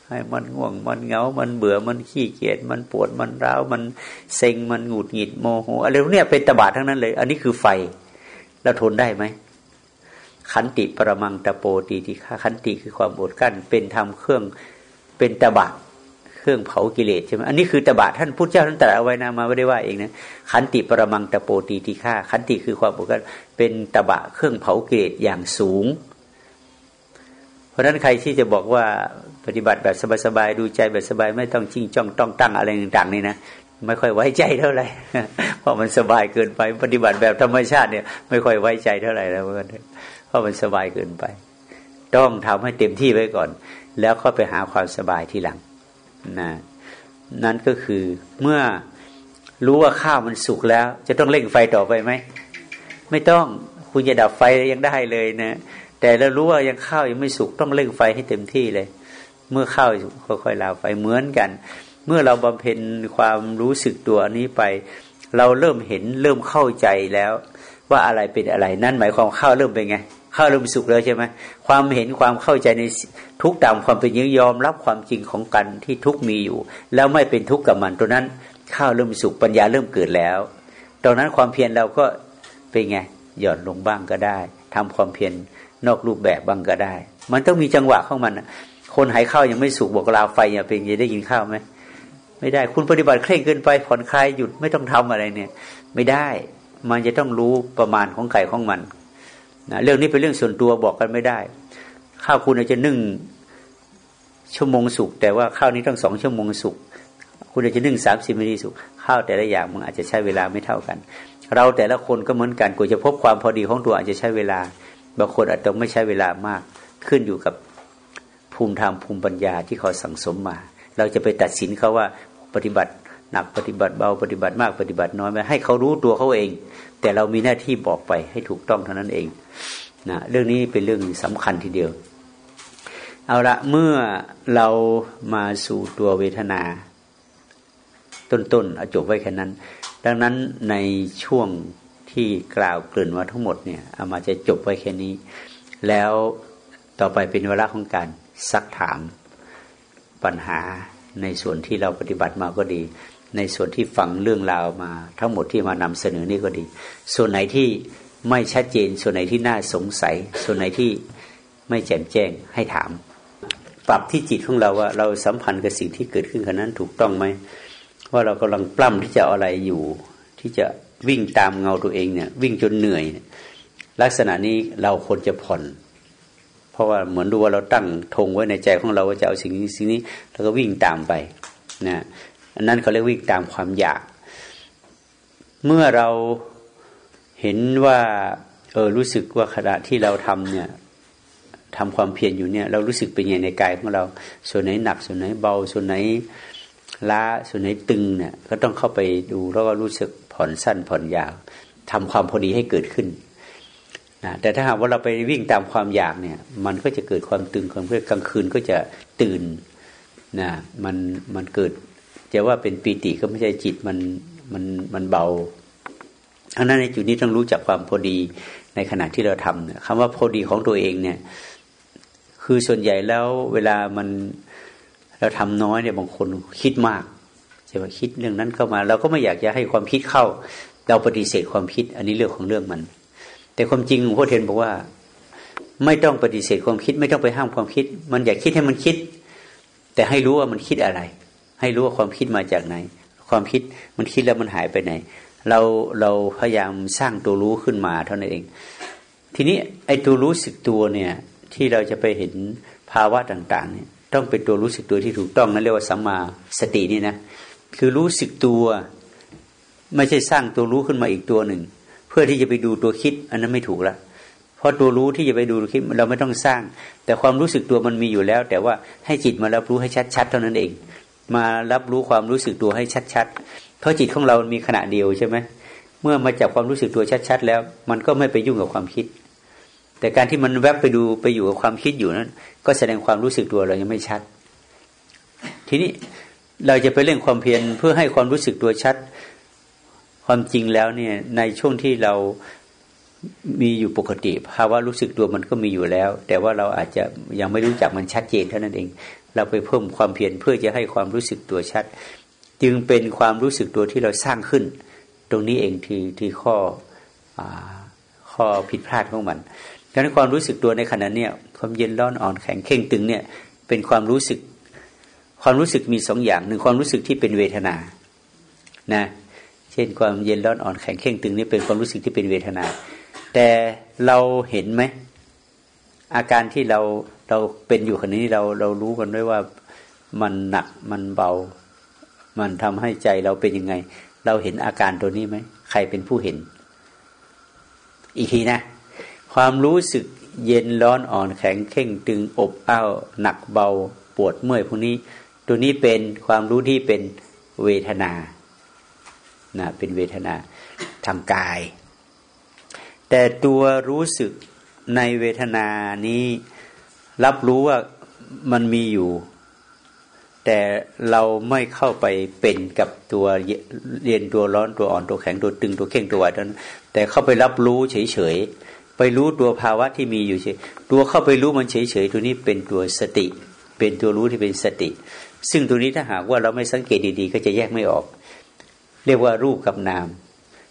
ให้มันง่วงมันเหงา มันเบื่อมันขี้เกียจมันปวดมันร้าวมันเซ็งมันหงุดหงิดโมโหอะไรพวกนี้เป็นตบะทั้งนั้นเลย อันนี้คือไฟเราทนได้ไหมขันติประมังตะโปตีติฆาขันติคือความอดกั้น เป็นธรรมเครื่องเป็นตบะ เครื่องเผากิเลสใช่ไหมอันนี้คือตบะท่านพุทธเจ้าท่านตรัสเอาไว้นะมาไม่ได้ว่าเองนะขันติปรมังตะโปตีติฆาขันติคือความปกติเป็นตบะเครื่องเผากิเลสอย่างสูง เพราะฉะนั้นใครที่จะบอกว่าปฏิบัติแบบสบายๆดูใจแบบสบายไม่ต้องจริงจ้องต้องตั้งอะไรต่างๆนี่นะไม่ค่อยไว้ใจเท่าไหร่เพราะมันสบายเกินไป ปฏิบัติแบบธรรมชาติเนี่ย ไม่ค่อยไว้ใจเท่าไหร่แล้วเพราะมันสบายเกินไป ต้องทำให้เต็มที่ไว้ก่อน แล้วก็ไปหาความสบายทีหลัง นะนั่นก็คือเมื่อรู้ว่าข้าวมันสุกแล้ว จะต้องเร่งไฟต่อไปไหมไม่ต้องคุณจะดับไฟยังได้เลยนะแต่เรารู้ว่ายังข้าวยังไม่สุกต้องเร่งไฟให้เต็มที่เลย เมื่อข้าวค่อยๆลาไฟเหมือนกัน เมื่อเราบำเพ็ญความรู้สึกตัวนี้ไป เราเริ่มเห็นเริ่มเข้าใจแล้ว ว่าอะไรเป็นอะไรนั่นหมายความข้าวเริ่มเป็นไง ข้าวเริ่มสุกแล้วใช่ไหมความเห็นความเข้าใจในทุกตามความเป็นยังยอมรับความจริงของกันที่ทุกมีอยู่ แล้วไม่เป็นทุกข์กับมันตัวนั้นข้าเริ่มสุกปัญญาเริ่มเกิดแล้ว ตอนนั้นความเพียรเราก็เป็นไงหย่อนลงบ้างก็ได้ทำความเพียรนอกรูปแบบบ้างก็ได้ มันต้องมีจังหวะของมันคนหายข้าวยังไม่สุกบอกลาไฟอย่าเป็นจะได้กินข้าวไหมไม่ได้คุณปฏิบัติเคร่งเกินไปผ่อนคลายหยุดไม่ต้องทำอะไรเนี่ย ไม่ได้มันจะต้องรู้ประมาณของไก่ของมัน นะเรื่องนี้เป็นเรื่องส่วนตัวบอกกันไม่ได้ ข้าวคุณอาจจะนึ่งชั่วโมงสุกแต่ว่าข้าวนี้ต้องสองชั่วโมงสุกคุณอาจจะนึ่งสามสิบนาทีสุกข้าวแต่ละอย่างมันอาจจะใช้เวลาไม่เท่ากัน เราแต่ละคนก็เหมือนกันกว่าจะพบความพอดีของตัวอาจจะใช้เวลาบางคนอาจจะไม่ใช้เวลามาก ขึ้นอยู่กับภูมิธรรมภูมิปัญญาที่เขาสั่งสมมา เราจะไปตัดสินเขาว่าปฏิบัติหนักปฏิบัติเบาปฏิบัติมากปฏิบัติน้อยไหมให้เขารู้ตัวเขาเอง แต่เรามีหน้าที่บอกไปให้ถูกต้องเท่านั้นเอง นะเรื่องนี้เป็นเรื่องสำคัญทีเดียว เอาละเมื่อเรามาสู่ตัวเวทนา ต้นๆเอาจบไว้แค่นั้น ดังนั้นในช่วงที่กล่าวเกริ่นว่าทั้งหมดเนี่ยเอามาจะจบไว้แค่นี้ แล้วต่อไปเป็นเวลาของการซักถามปัญหาในส่วนที่เราปฏิบัติมาก็ดี ในส่วนที่ฟังเรื่องราวมา ทั้งหมดที่มานำเสนอนี่ก็ดี ส่วนไหนที่ ไม่ชัดเจน ส่วนไหนที่น่าสงสัย ส่วนไหนที่ไม่แจ่มแจ้งให้ถาม ปรับที่จิตของเราว่า เราสัมพันธ์กับสิ่งที่เกิดขึ้นขณะนั้นถูกต้องไหมว่าเรากำลังปล้ำที่จะอะไรอยู่ ที่จะวิ่งตามเงาตัวเองเนี่ย วิ่งจนเหนื่อยลักษณะนี้เราควรจะผ่อน เพราะว่าเหมือนดูว่าเราตั้งธงไว้ในใจของเราว่าจะเอาสิ่งนี้สิ่งนี้ แล้วก็วิ่งตามไปนะอันนั้นเขาเรียกวิ่งตามความอยาก เมื่อเรา เห็นว่าเออรู้สึกว่าขณะที่เราทำเนี่ยทำความเพียรอยู่เนี่ยเรารู้สึกเป็นยังไงในกายของเรา ส่วนไหนหนัก ส่วนไหนเบา ส่วนไหนล้าส่วนไหนตึงเนี่ยก็ต้องเข้าไปดูแล้วก็รู้สึกผ่อนสั้นผ่อนยาวทำความพอดีให้เกิดขึ้นนะแต่ถ้าหากว่าเราไปวิ่งตามความอยากเนี่ย มันก็จะเกิดความตึงความเพื่อกลางคืนก็จะตื่นนะมันมันเกิดจะว่าเป็นปีติก็ไม่ใช่จิตมันมันมันเบา อันนั้นในจุดนี้ต้องรู้จักความพอดีในขณะที่เราทำเนี่ยคำว่าพอดีของตัวเองเนี่ย คือส่วนใหญ่แล้วเวลามันเราทำน้อยเนี่ยบางคนคิดมากจะมคิดเรื่องนั้นเข้ามา เราก็ไม่อยากจะให้ความคิดเข้า เราปฏิเสธความคิด อันนี้เรื่องของเรื่องมัน แต่ความจริงหลวงพ่อเทนบอกว่า ไม่ต้องปฏิเสธความคิด ไม่ต้องไปห้ามความคิด มันอยากคิดให้มันคิด แต่ให้รู้ว่ามันคิดอะไร ให้รู้ว่าความคิดมาจากไหน ความคิดมันคิดแล้วมันหายไปไหน เราเราพยายามสร้างตัวรู้ขึ้นมาเท่านั้นเอง ทีนี้ไอ้ตัวรู้สึกตัวเนี่ยที่เราจะไปเห็นภาวะต่างๆเนี่ยต้องเป็นตัวรู้สึกตัวที่ถูกต้องนั่นเรียกว่าสัมมาสตินี่นะคือรู้สึกตัวไม่ใช่สร้างตัวรู้ขึ้นมาอีกตัวหนึ่ง เพื่อที่จะไปดูตัวคิด อันนั้นไม่ถูกละเพราะตัวรู้ที่จะไปดูตัวคิดเราไม่ต้องสร้าง แต่ความรู้สึกตัวมันมีอยู่แล้ว แต่ว่าให้จิตมารับรู้ให้ชัดๆเท่านั้นเอง มารับรู้ความรู้สึกตัวให้ชัดๆ เพราะจิตของเรามีขณะเดียวใช่ไหมเมื่อมาจับความรู้สึกตัวชัด ๆ แล้ว มันก็ไม่ไปยุ่งกับความคิด แต่การที่มันแวบไปดูไปอยู่กับความคิดอยู่นั้น ก็แสดงความรู้สึกตัวเรายังไม่ชัด ทีนี้เราจะไปเร่งความเพียรเพื่อให้ความรู้สึกตัวชัด ความจริงแล้วเนี่ยในช่วงที่เรามีอยู่ปกติภาวะรู้สึกตัวมันก็มีอยู่แล้ว แต่ว่าเราอาจจะยังไม่รู้จักมันชัดเจนเท่านั้นเอง เราไปเพิ่มความเพียรเพื่อจะให้ความรู้สึกตัวชัด จึงเป็นความรู้สึกตัวที่เราสร้างขึ้น ตรงนี้เองที่ที่ข้ออข้อผิดพลาดของมันดังนั้นความรู้สึกตัวในขณะเนี้ยความเย็นร้อนอ่อนแข็งเข่งตึงเนี่ยเป็นความรู้สึก ความรู้สึกมีสองอย่างหนึ่งความรู้สึกที่เป็นเวทนานะเช่นความเย็นร้อนอ่อนแข็งเข่งตึงนี่เป็นความรู้สึกที่เป็นเวทนา แต่เราเห็นไหมอาการที่เราเราเป็นอยู่คนนี้เราเรารู้กันด้วยว่ามันหนักมันเบา มันทำให้ใจเราเป็นยังไง เราเห็นอาการตัวนี้ไหม ใครเป็นผู้เห็น อีกทีนะ ความรู้สึกเย็นร้อนอ่อนแข็งเข่งตึงอบอ้าวหนักเบาปวดเมื่อยพวกนี้ ตัวนี้เป็นความรู้ที่เป็นเวทนานะเป็นเวทนาทางกาย แต่ตัวรู้สึกในเวทนานี้ รับรู้ว่ามันมีอยู่ แต่เราไม่เข้าไปเป็นกับตัวเรียนตัวร้อนตัวอ่อนตัวแข็งตัวตึงตัวเข่งตัวไหวนั้นแต่เข้าไปรับรู้เฉยๆไปรู้ตัวภาวะที่มีอยู่เฉยตัวเข้าไปรู้มันเฉยๆตัวนี้เป็นตัวสติ เป็นตัวรู้ที่เป็นสติ ซึ่งตัวนี้ถ้าหากว่าเราไม่สังเกตดีๆ ก็จะแยกไม่ออก เรียกว่ารูปกับนาม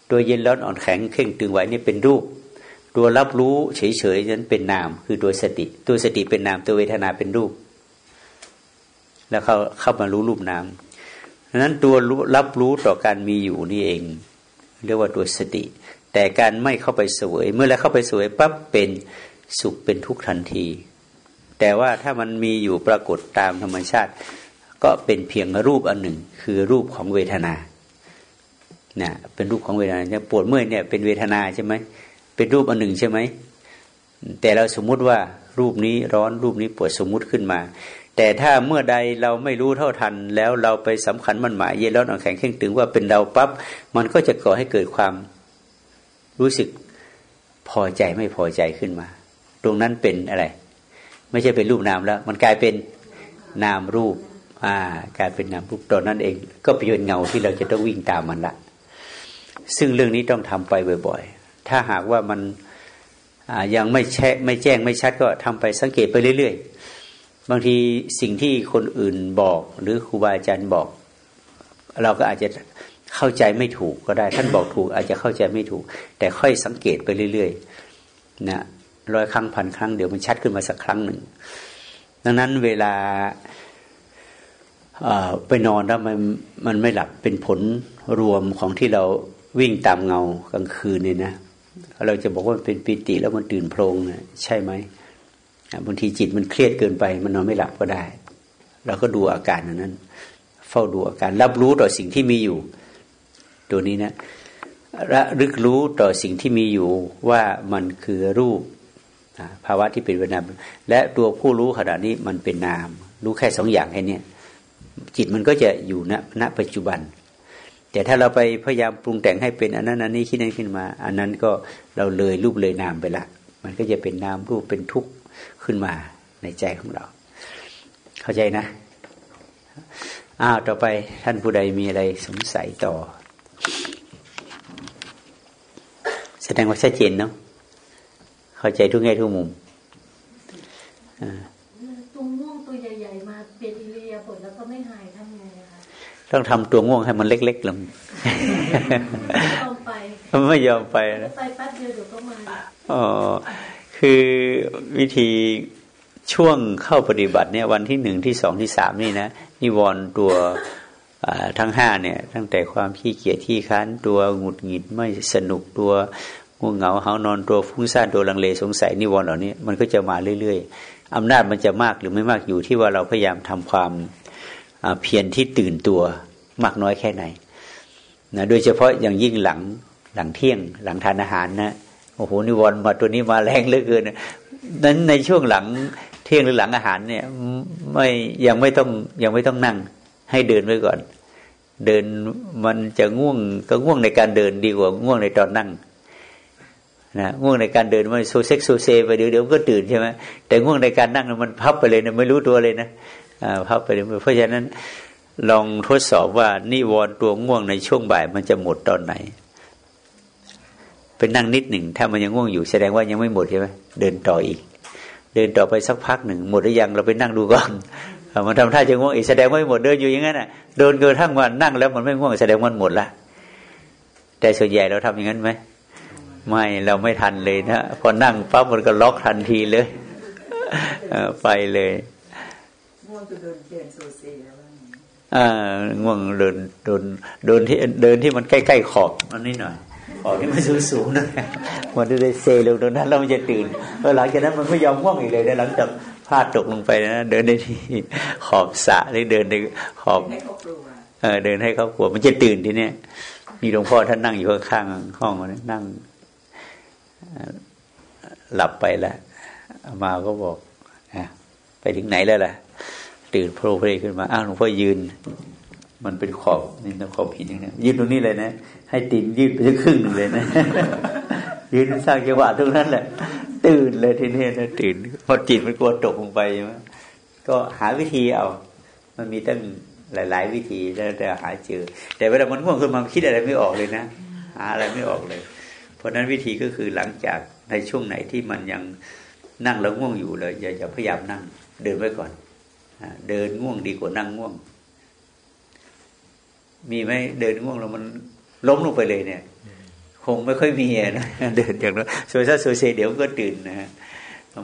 ตัวเย็นร้อนอ่อนแข็งเข่งตึงไหวนี่เป็นรูป ตัวรับรู้เฉยๆนั้นเป็นนาม คือตัวสติ ตัวสติเป็นนามตัวเวทนาเป็นรูป แล้วเขาเข้ามารู้รูปนามดังนั้นตัวรับรู้ต่อการมีอยู่นี่เอง เรียกว่าตัวสติ แต่การไม่เข้าไปสวย เมื่อแล้วเข้าไปสวยปั๊บเป็นสุขเป็นทุกข์ทันที แต่ว่าถ้ามันมีอยู่ปรากฏตามธรรมชาติ ก็เป็นเพียงรูปอันหนึ่ง คือรูปของเวทนานะเป็นรูปของเวทนาเนี่ยปวดเมื่อยเนี่ยเป็นเวทนาใช่ไหมเป็นรูปอันหนึ่งใช่ไหมแต่เราสมมุติว่ารูปนี้ร้อนรูปนี้ปวดสมมุติขึ้นมา แต่ถ้าเมื่อใดเราไม่รู้เท่าทัน แล้วเราไปสำคัญมันหมายเย็นร้อนอ่อนแข็งเข่งตึงว่าเป็นเราปับ๊บมันก็จะก่อให้เกิดความรู้สึกพอใจไม่พอใจขึ้นมา ตรงนั้นเป็นอะไร ไม่ใช่เป็นรูปนามแล้ว มันกลายเป็นนามรูป อ่ากลายเป็นนามรูปตอนนั้นเอง ก็เป็นเงาที่เราจะต้องวิ่งตามมันละ ซึ่งเรื่องนี้ต้องทำไปบ่อยๆ ถ้าหากว่ามันยังไม่แช่ไม่แจ้งไม่ชัดก็ทำไปสังเกตไปเรื่อย ๆ บางทีสิ่งที่คนอื่นบอก หรือครูบาอาจารย์บอก เราก็อาจจะเข้าใจไม่ถูกก็ได้ ท่านบอกถูก อาจจะเข้าใจไม่ถูก แต่ค่อยสังเกตไปเรื่อยๆนะร้อยครั้งพันครั้งเดี๋ยวมันชัดขึ้นมาสักครั้งหนึ่ง ดังนั้นเวลาไปนอนแล้วมันมันไม่หลับเป็นผลรวมของที่เราวิ่งตามเงากลางคืนเนี่ยนะเราจะบอกว่าเป็นปิติแล้วมันตื่นโพลงนะใช่ไหม บางทีจิตมันเครียดเกินไป มันนอนไม่หลับก็ได้เราก็ดูอาการนั้น เฝ้าดูอาการ รับรู้ต่อสิ่งที่มีอยู่ ตัวนี้นะระลึกรู้ต่อสิ่งที่มีอยู่ว่ามันคือรูปภาวะที่เป็นเวนามและตัวผู้รู้ขณะนี้มันเป็นนาม รู้แค่สองอย่างแค่นี้จิตมันก็จะอยู่ณณปัจจุบัน แต่ถ้าเราไปพยายามปรุงแต่งให้เป็นอันนั้นอันนี้คิดนั้นขึ้นมา อันนั้นก็เราเลยรูปเลยนามไปละ มันก็จะเป็นนามรูปเป็นทุกข์ ขึ้นมาในใจของเรา เข้าใจนะอ้าวต่อไปท่านผู้ใดมีอะไรสงสัยต่อ แสดงว่าชัดเจนเนาะเข้าใจทุกแง่ทุกมุมตัวม่วงตัวใหญ่ๆมาเป็นอิเลียผลแล้วก็ไม่หายทำไงต้องทำตัวง่วงให้มันเล็ก ๆลงไม่ยอมไปนะไปแป๊บเดียวเดี๋ยวก็มาอ๋อ คือวิธีช่วงเข้าปฏิบัติเนี่ยวันที่หนึ่งที่สองที่สามนี่นะนิวรณ์ตัวทั้งห้าเนี่ย ตั้งแต่ความขี้เกียจที่ค้านตัวหงุดหงิดไม่สนุกตัวง่วงเหงาเหานอนตัวฟุ้งซ่านตัวลังเลสงสัยนิวรณ์เหล่านี้มันก็จะมาเรื่อยๆอำนาจมันจะมากหรือไม่มากอยู่ที่ว่าเราพยายามทำความเพียรที่ตื่นตัวมากน้อยแค่ไหนนะโดยเฉพาะอย่างยิ่งหลังหลังเที่ยงหลังทานอาหารนะ โอ้โหนิวรณ์มาตัวนี้มาแรงเหลือเกินนั้นในช่วงหลังเที่ยงหรือหลังอาหารเนี่ย ไม่ยังไม่ต้องยังไม่ต้องนั่ง ให้เดินไว้ก่อน เดินมันจะง่วงก็ง่วงในการเดินดีกว่าง่วงในตอนนั่งนะง่วงในการเดินมันโซซัดโซเซไปเดี๋ยวเดี๋ยวก็ตื่นใช่ไหมแต่ง่วงในการนั่งมันพับไปเลยนะไม่รู้ตัวเลยนะพับไปเลยเพราะฉะนั้นลองทดสอบว่านิวรณ์ตัวง่วงในช่วงบ่ายมันจะหมดตอนไหน เป็นนั่งนิดหนึ่ง ถ้ามันยังง่วงอยู่แสดงว่ายังไม่หมดใช่ไหมเดินต่ออีก เดินต่อไปสักพักหนึ่งหมดหรือยังเราไปนั่งดูก่อนมันทำท่าจะง่วงอีกแสดงว่าไม่หมดเดินอยู่อย่างนั้นอะเดินเกินทั้งวันนั่งแล้วมันไม่ง่วงแสดงว่ามันหมดละแต่ส่วนใหญ่เราทำอย่างนั้นไหมไม่เราไม่ทันเลยนะพอนั่งปั๊บมันก็ล็อกทันทีเลยไปเลยง่วงจะเดินเดินโซเซีอ่าง่วงเดินเดินเดินที่เดินที่มันใกล้ๆขอบมันนิดหน่อย ขอบที่มันสูงสูงนะมันจะได้เซลงตรงนั้นแล้วมันจะตื่นแล้วหลังจากนั้นมันไม่ยอมง่วงอีกเลยหลังจากพลาดตกลงไปนะ เดินในที่ขอบสะหรือเดินในขอบเออเดินให้เขากลัวมันจะตื่นทีเนี้ยมีหลวงพ่อท่านนั่งอยู่ข้างๆห้องนั่ง หลับไปแล้วมาก็บอกไปถึงไหนแล้วล่ะ ตื่นโผล่เพลขึ้นมาอ้าวหลวงพ่อยืน มันเป็นขอบนี่นะขอบหินอย่างนี้ยืนตรงนี้เลยนะ ให้ตีนยืดไปครึ่งหนึ่งเลยนะยืนสร้างจังหวะตรงนั้นแหละ ตื่นเลยทีนี้นะตื่นพอจิตมันกลัวตกลงไปใช่ไหมก็หาวิธีเอา มันมีตั้งหลาย ๆ วิธีแล้วแต่หาเจอ แต่เวลามันง่วงขึ้นมาคิดอะไรไม่ออกเลยนะหาอะไรไม่ออกเลย เพราะนั้นวิธีก็คือหลังจากในช่วงไหนที่มันยังนั่งแล้วง่วงอยู่เลยอย่าอย่าพยายามนั่ง เดินไว้ก่อนเดินง่วงดีกว่านั่งง่วง มีไหมเดินง่วงแล้วมัน ล้มลงไปเลยเนี่ย คงไม่ค่อยมีนะเดินอย่างนั้นโซซ่าโซเซเดี๋ยวก็ตื่นนะฮะ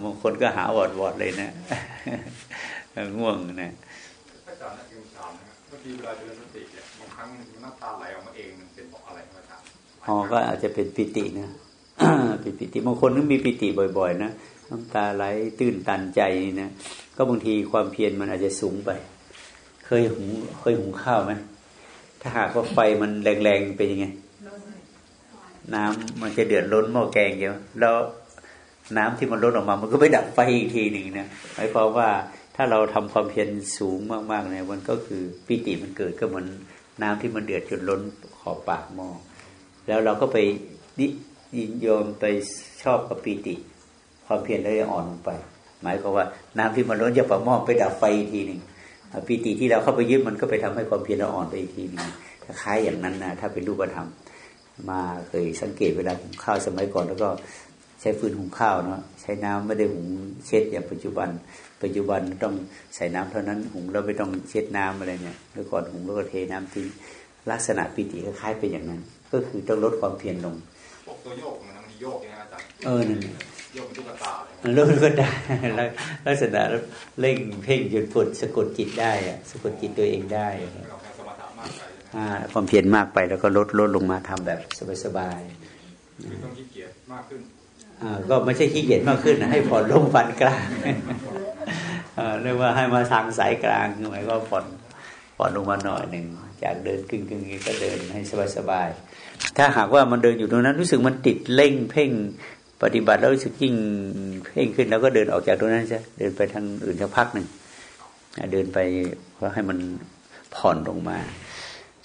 บางคนก็หาวอดวอดเลยนะง่วงนะอาจารย์นักศึกษานะเมื่อกี้เวลาเดินสติเนี่ยบางครั้งน้ำตาไหลออกมาเองเป็นเพราะอะไรอาจารย์อ๋อก็อาจจะเป็นปิตินะเป็นปิติบางคนก็มีปิติบ่อย ๆ นะน้ำตาไหลตื่นตันใจนะก็บางทีความเพียรมันอาจจะสูงไป เคยหุงเคยหุงข้าวไหม ถ้าหากว่าไฟมันแรงๆเป็นยังไง น้ำมันจะเดือดล้นหม้อแกงเยอะแล้วน้ำที่มันล้นออกมา มันก็ไปดับไฟอีกทีหนึ่งนะหมายความว่าถ้าเราทำความเพียรสูงมากๆเนี่ยมันก็คือปิติมันเกิดก็เหมือนน้ำที่มันเดือดจนล้นขอบปากหม้อแล้วเราก็ไปยินยอมไปชอบกับปิติ ความเพียรได้อ่อนลงไป หมายความว่าน้ำที่มันล้นจากปากหม้อไปดับไฟอีกทีหนึ่ง ปิติที่เราเข้าไปยึดมันก็ไปทำให้ความเพียรเราอ่อนไปอีกทีนึงคล้ายอย่างนั้นนะถ้าเป็นรูปธรรมมาเคยสังเกตเวลาหุงข้าวสมัยก่อน แล้วก็ใช้ฟืนหุงข้าวเนาะใช้น้ำไม่ได้หุงเช็ดอย่างปัจจุบัน ปัจจุบันต้องใส่น้ำเท่านั้นหุงแล้วไม่ต้องเช็ดน้ำอะไรเนี่ยเมื่อก่อนหุงแล้วก็เทน้ำทิ้งลักษณะปิติคล้ายเป็นอย่างนั้น ก็คือต้องลดความเพียรลงตัวโยกมันมันโยกยังไงอาจารย์เออนั่นโยกตุ๊กตาโลกก็ได้ลักษณะเร่งเพ่งจนฝดสะกดจิตได้อะสะกดจิตตัวเองได้ความเพียรมากไปแล้วก็ลดลดลงมาทำแบบสบายๆต้องขี้เกียจมากขึ้นก็ไม่ใช่ขี้เกียจมากขึ้นนะให้ผ่อนลงฟันกลางเรียกว่าให้มาทางสายกลางหมายก็ผ่อนผ่อนลงมาหน่อยหนึ่งจากเดินกึ่งกึ่งก็เดินให้สบายสบายถ้าหากว่ามันเดินอยู่ตรงนั้นรู้สึกมันติดเร่งเพ่ง ปฏิบัติแล้วรู้สึกยิ่งเพ่งขึ้นแล้วก็เดินออกจากตรงนั้นใช่เดินไปทางอื่นสักพักหนึ่งเดินไปเพื่อให้มันผ่อนลงมา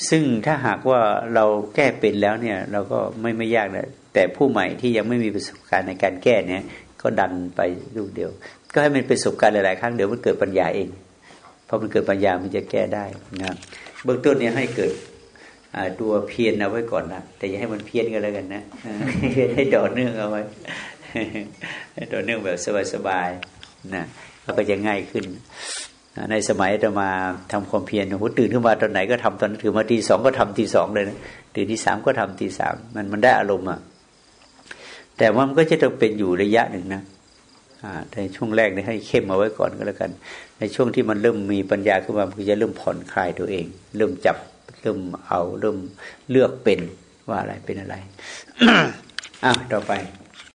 ซึ่งถ้าหากว่าเราแก้เป็นแล้วเนี่ย เราก็ไม่ไม่ยากนะแต่ผู้ใหม่ที่ยังไม่มีประสบการณ์ในการแก้เนี่ย ก็ดันไปลูกเดียว ก็ให้มันเป็นประสบการณ์หลายๆครั้งเดี๋ยวมันเกิดปัญญาเองพอมันเกิดปัญญามันจะแก้ได้นะเบื้องต้นเนี่ยให้เกิด ตัวเพียรเอาไว้ก่อนนะแต่อย่าให้มันเพี้ยนกันแล้วกันนะให้ต่อเนื่องเอาไว้ให้ต่อเนื่องแบบสบายๆนะแล้วก็จะง่ายขึ้น ในสมัยจะมาทำความเพียรโอ้โหตื่นขึ้นมาตอนไหนก็ทำตอนถือมาทีสองก็ทำทีสองเลยนะตื่นที่สามก็ทำทีสามมันมันได้อารมณ์อะแต่ว่ามันก็จะต้องเป็นอยู่ระยะหนึ่งนะในช่วงแรกเนี่ยให้เข้มเอาไว้ก่อนก็แล้วกัน ในช่วงที่มันเริ่มมีปัญญาขึ้นมามันจะเริ่มผ่อนคลายตัวเอง เริ่มจับ เริ่มเอาเริ่มเลือกเป็นว่าอะไรเป็นอะไร อะต่อไป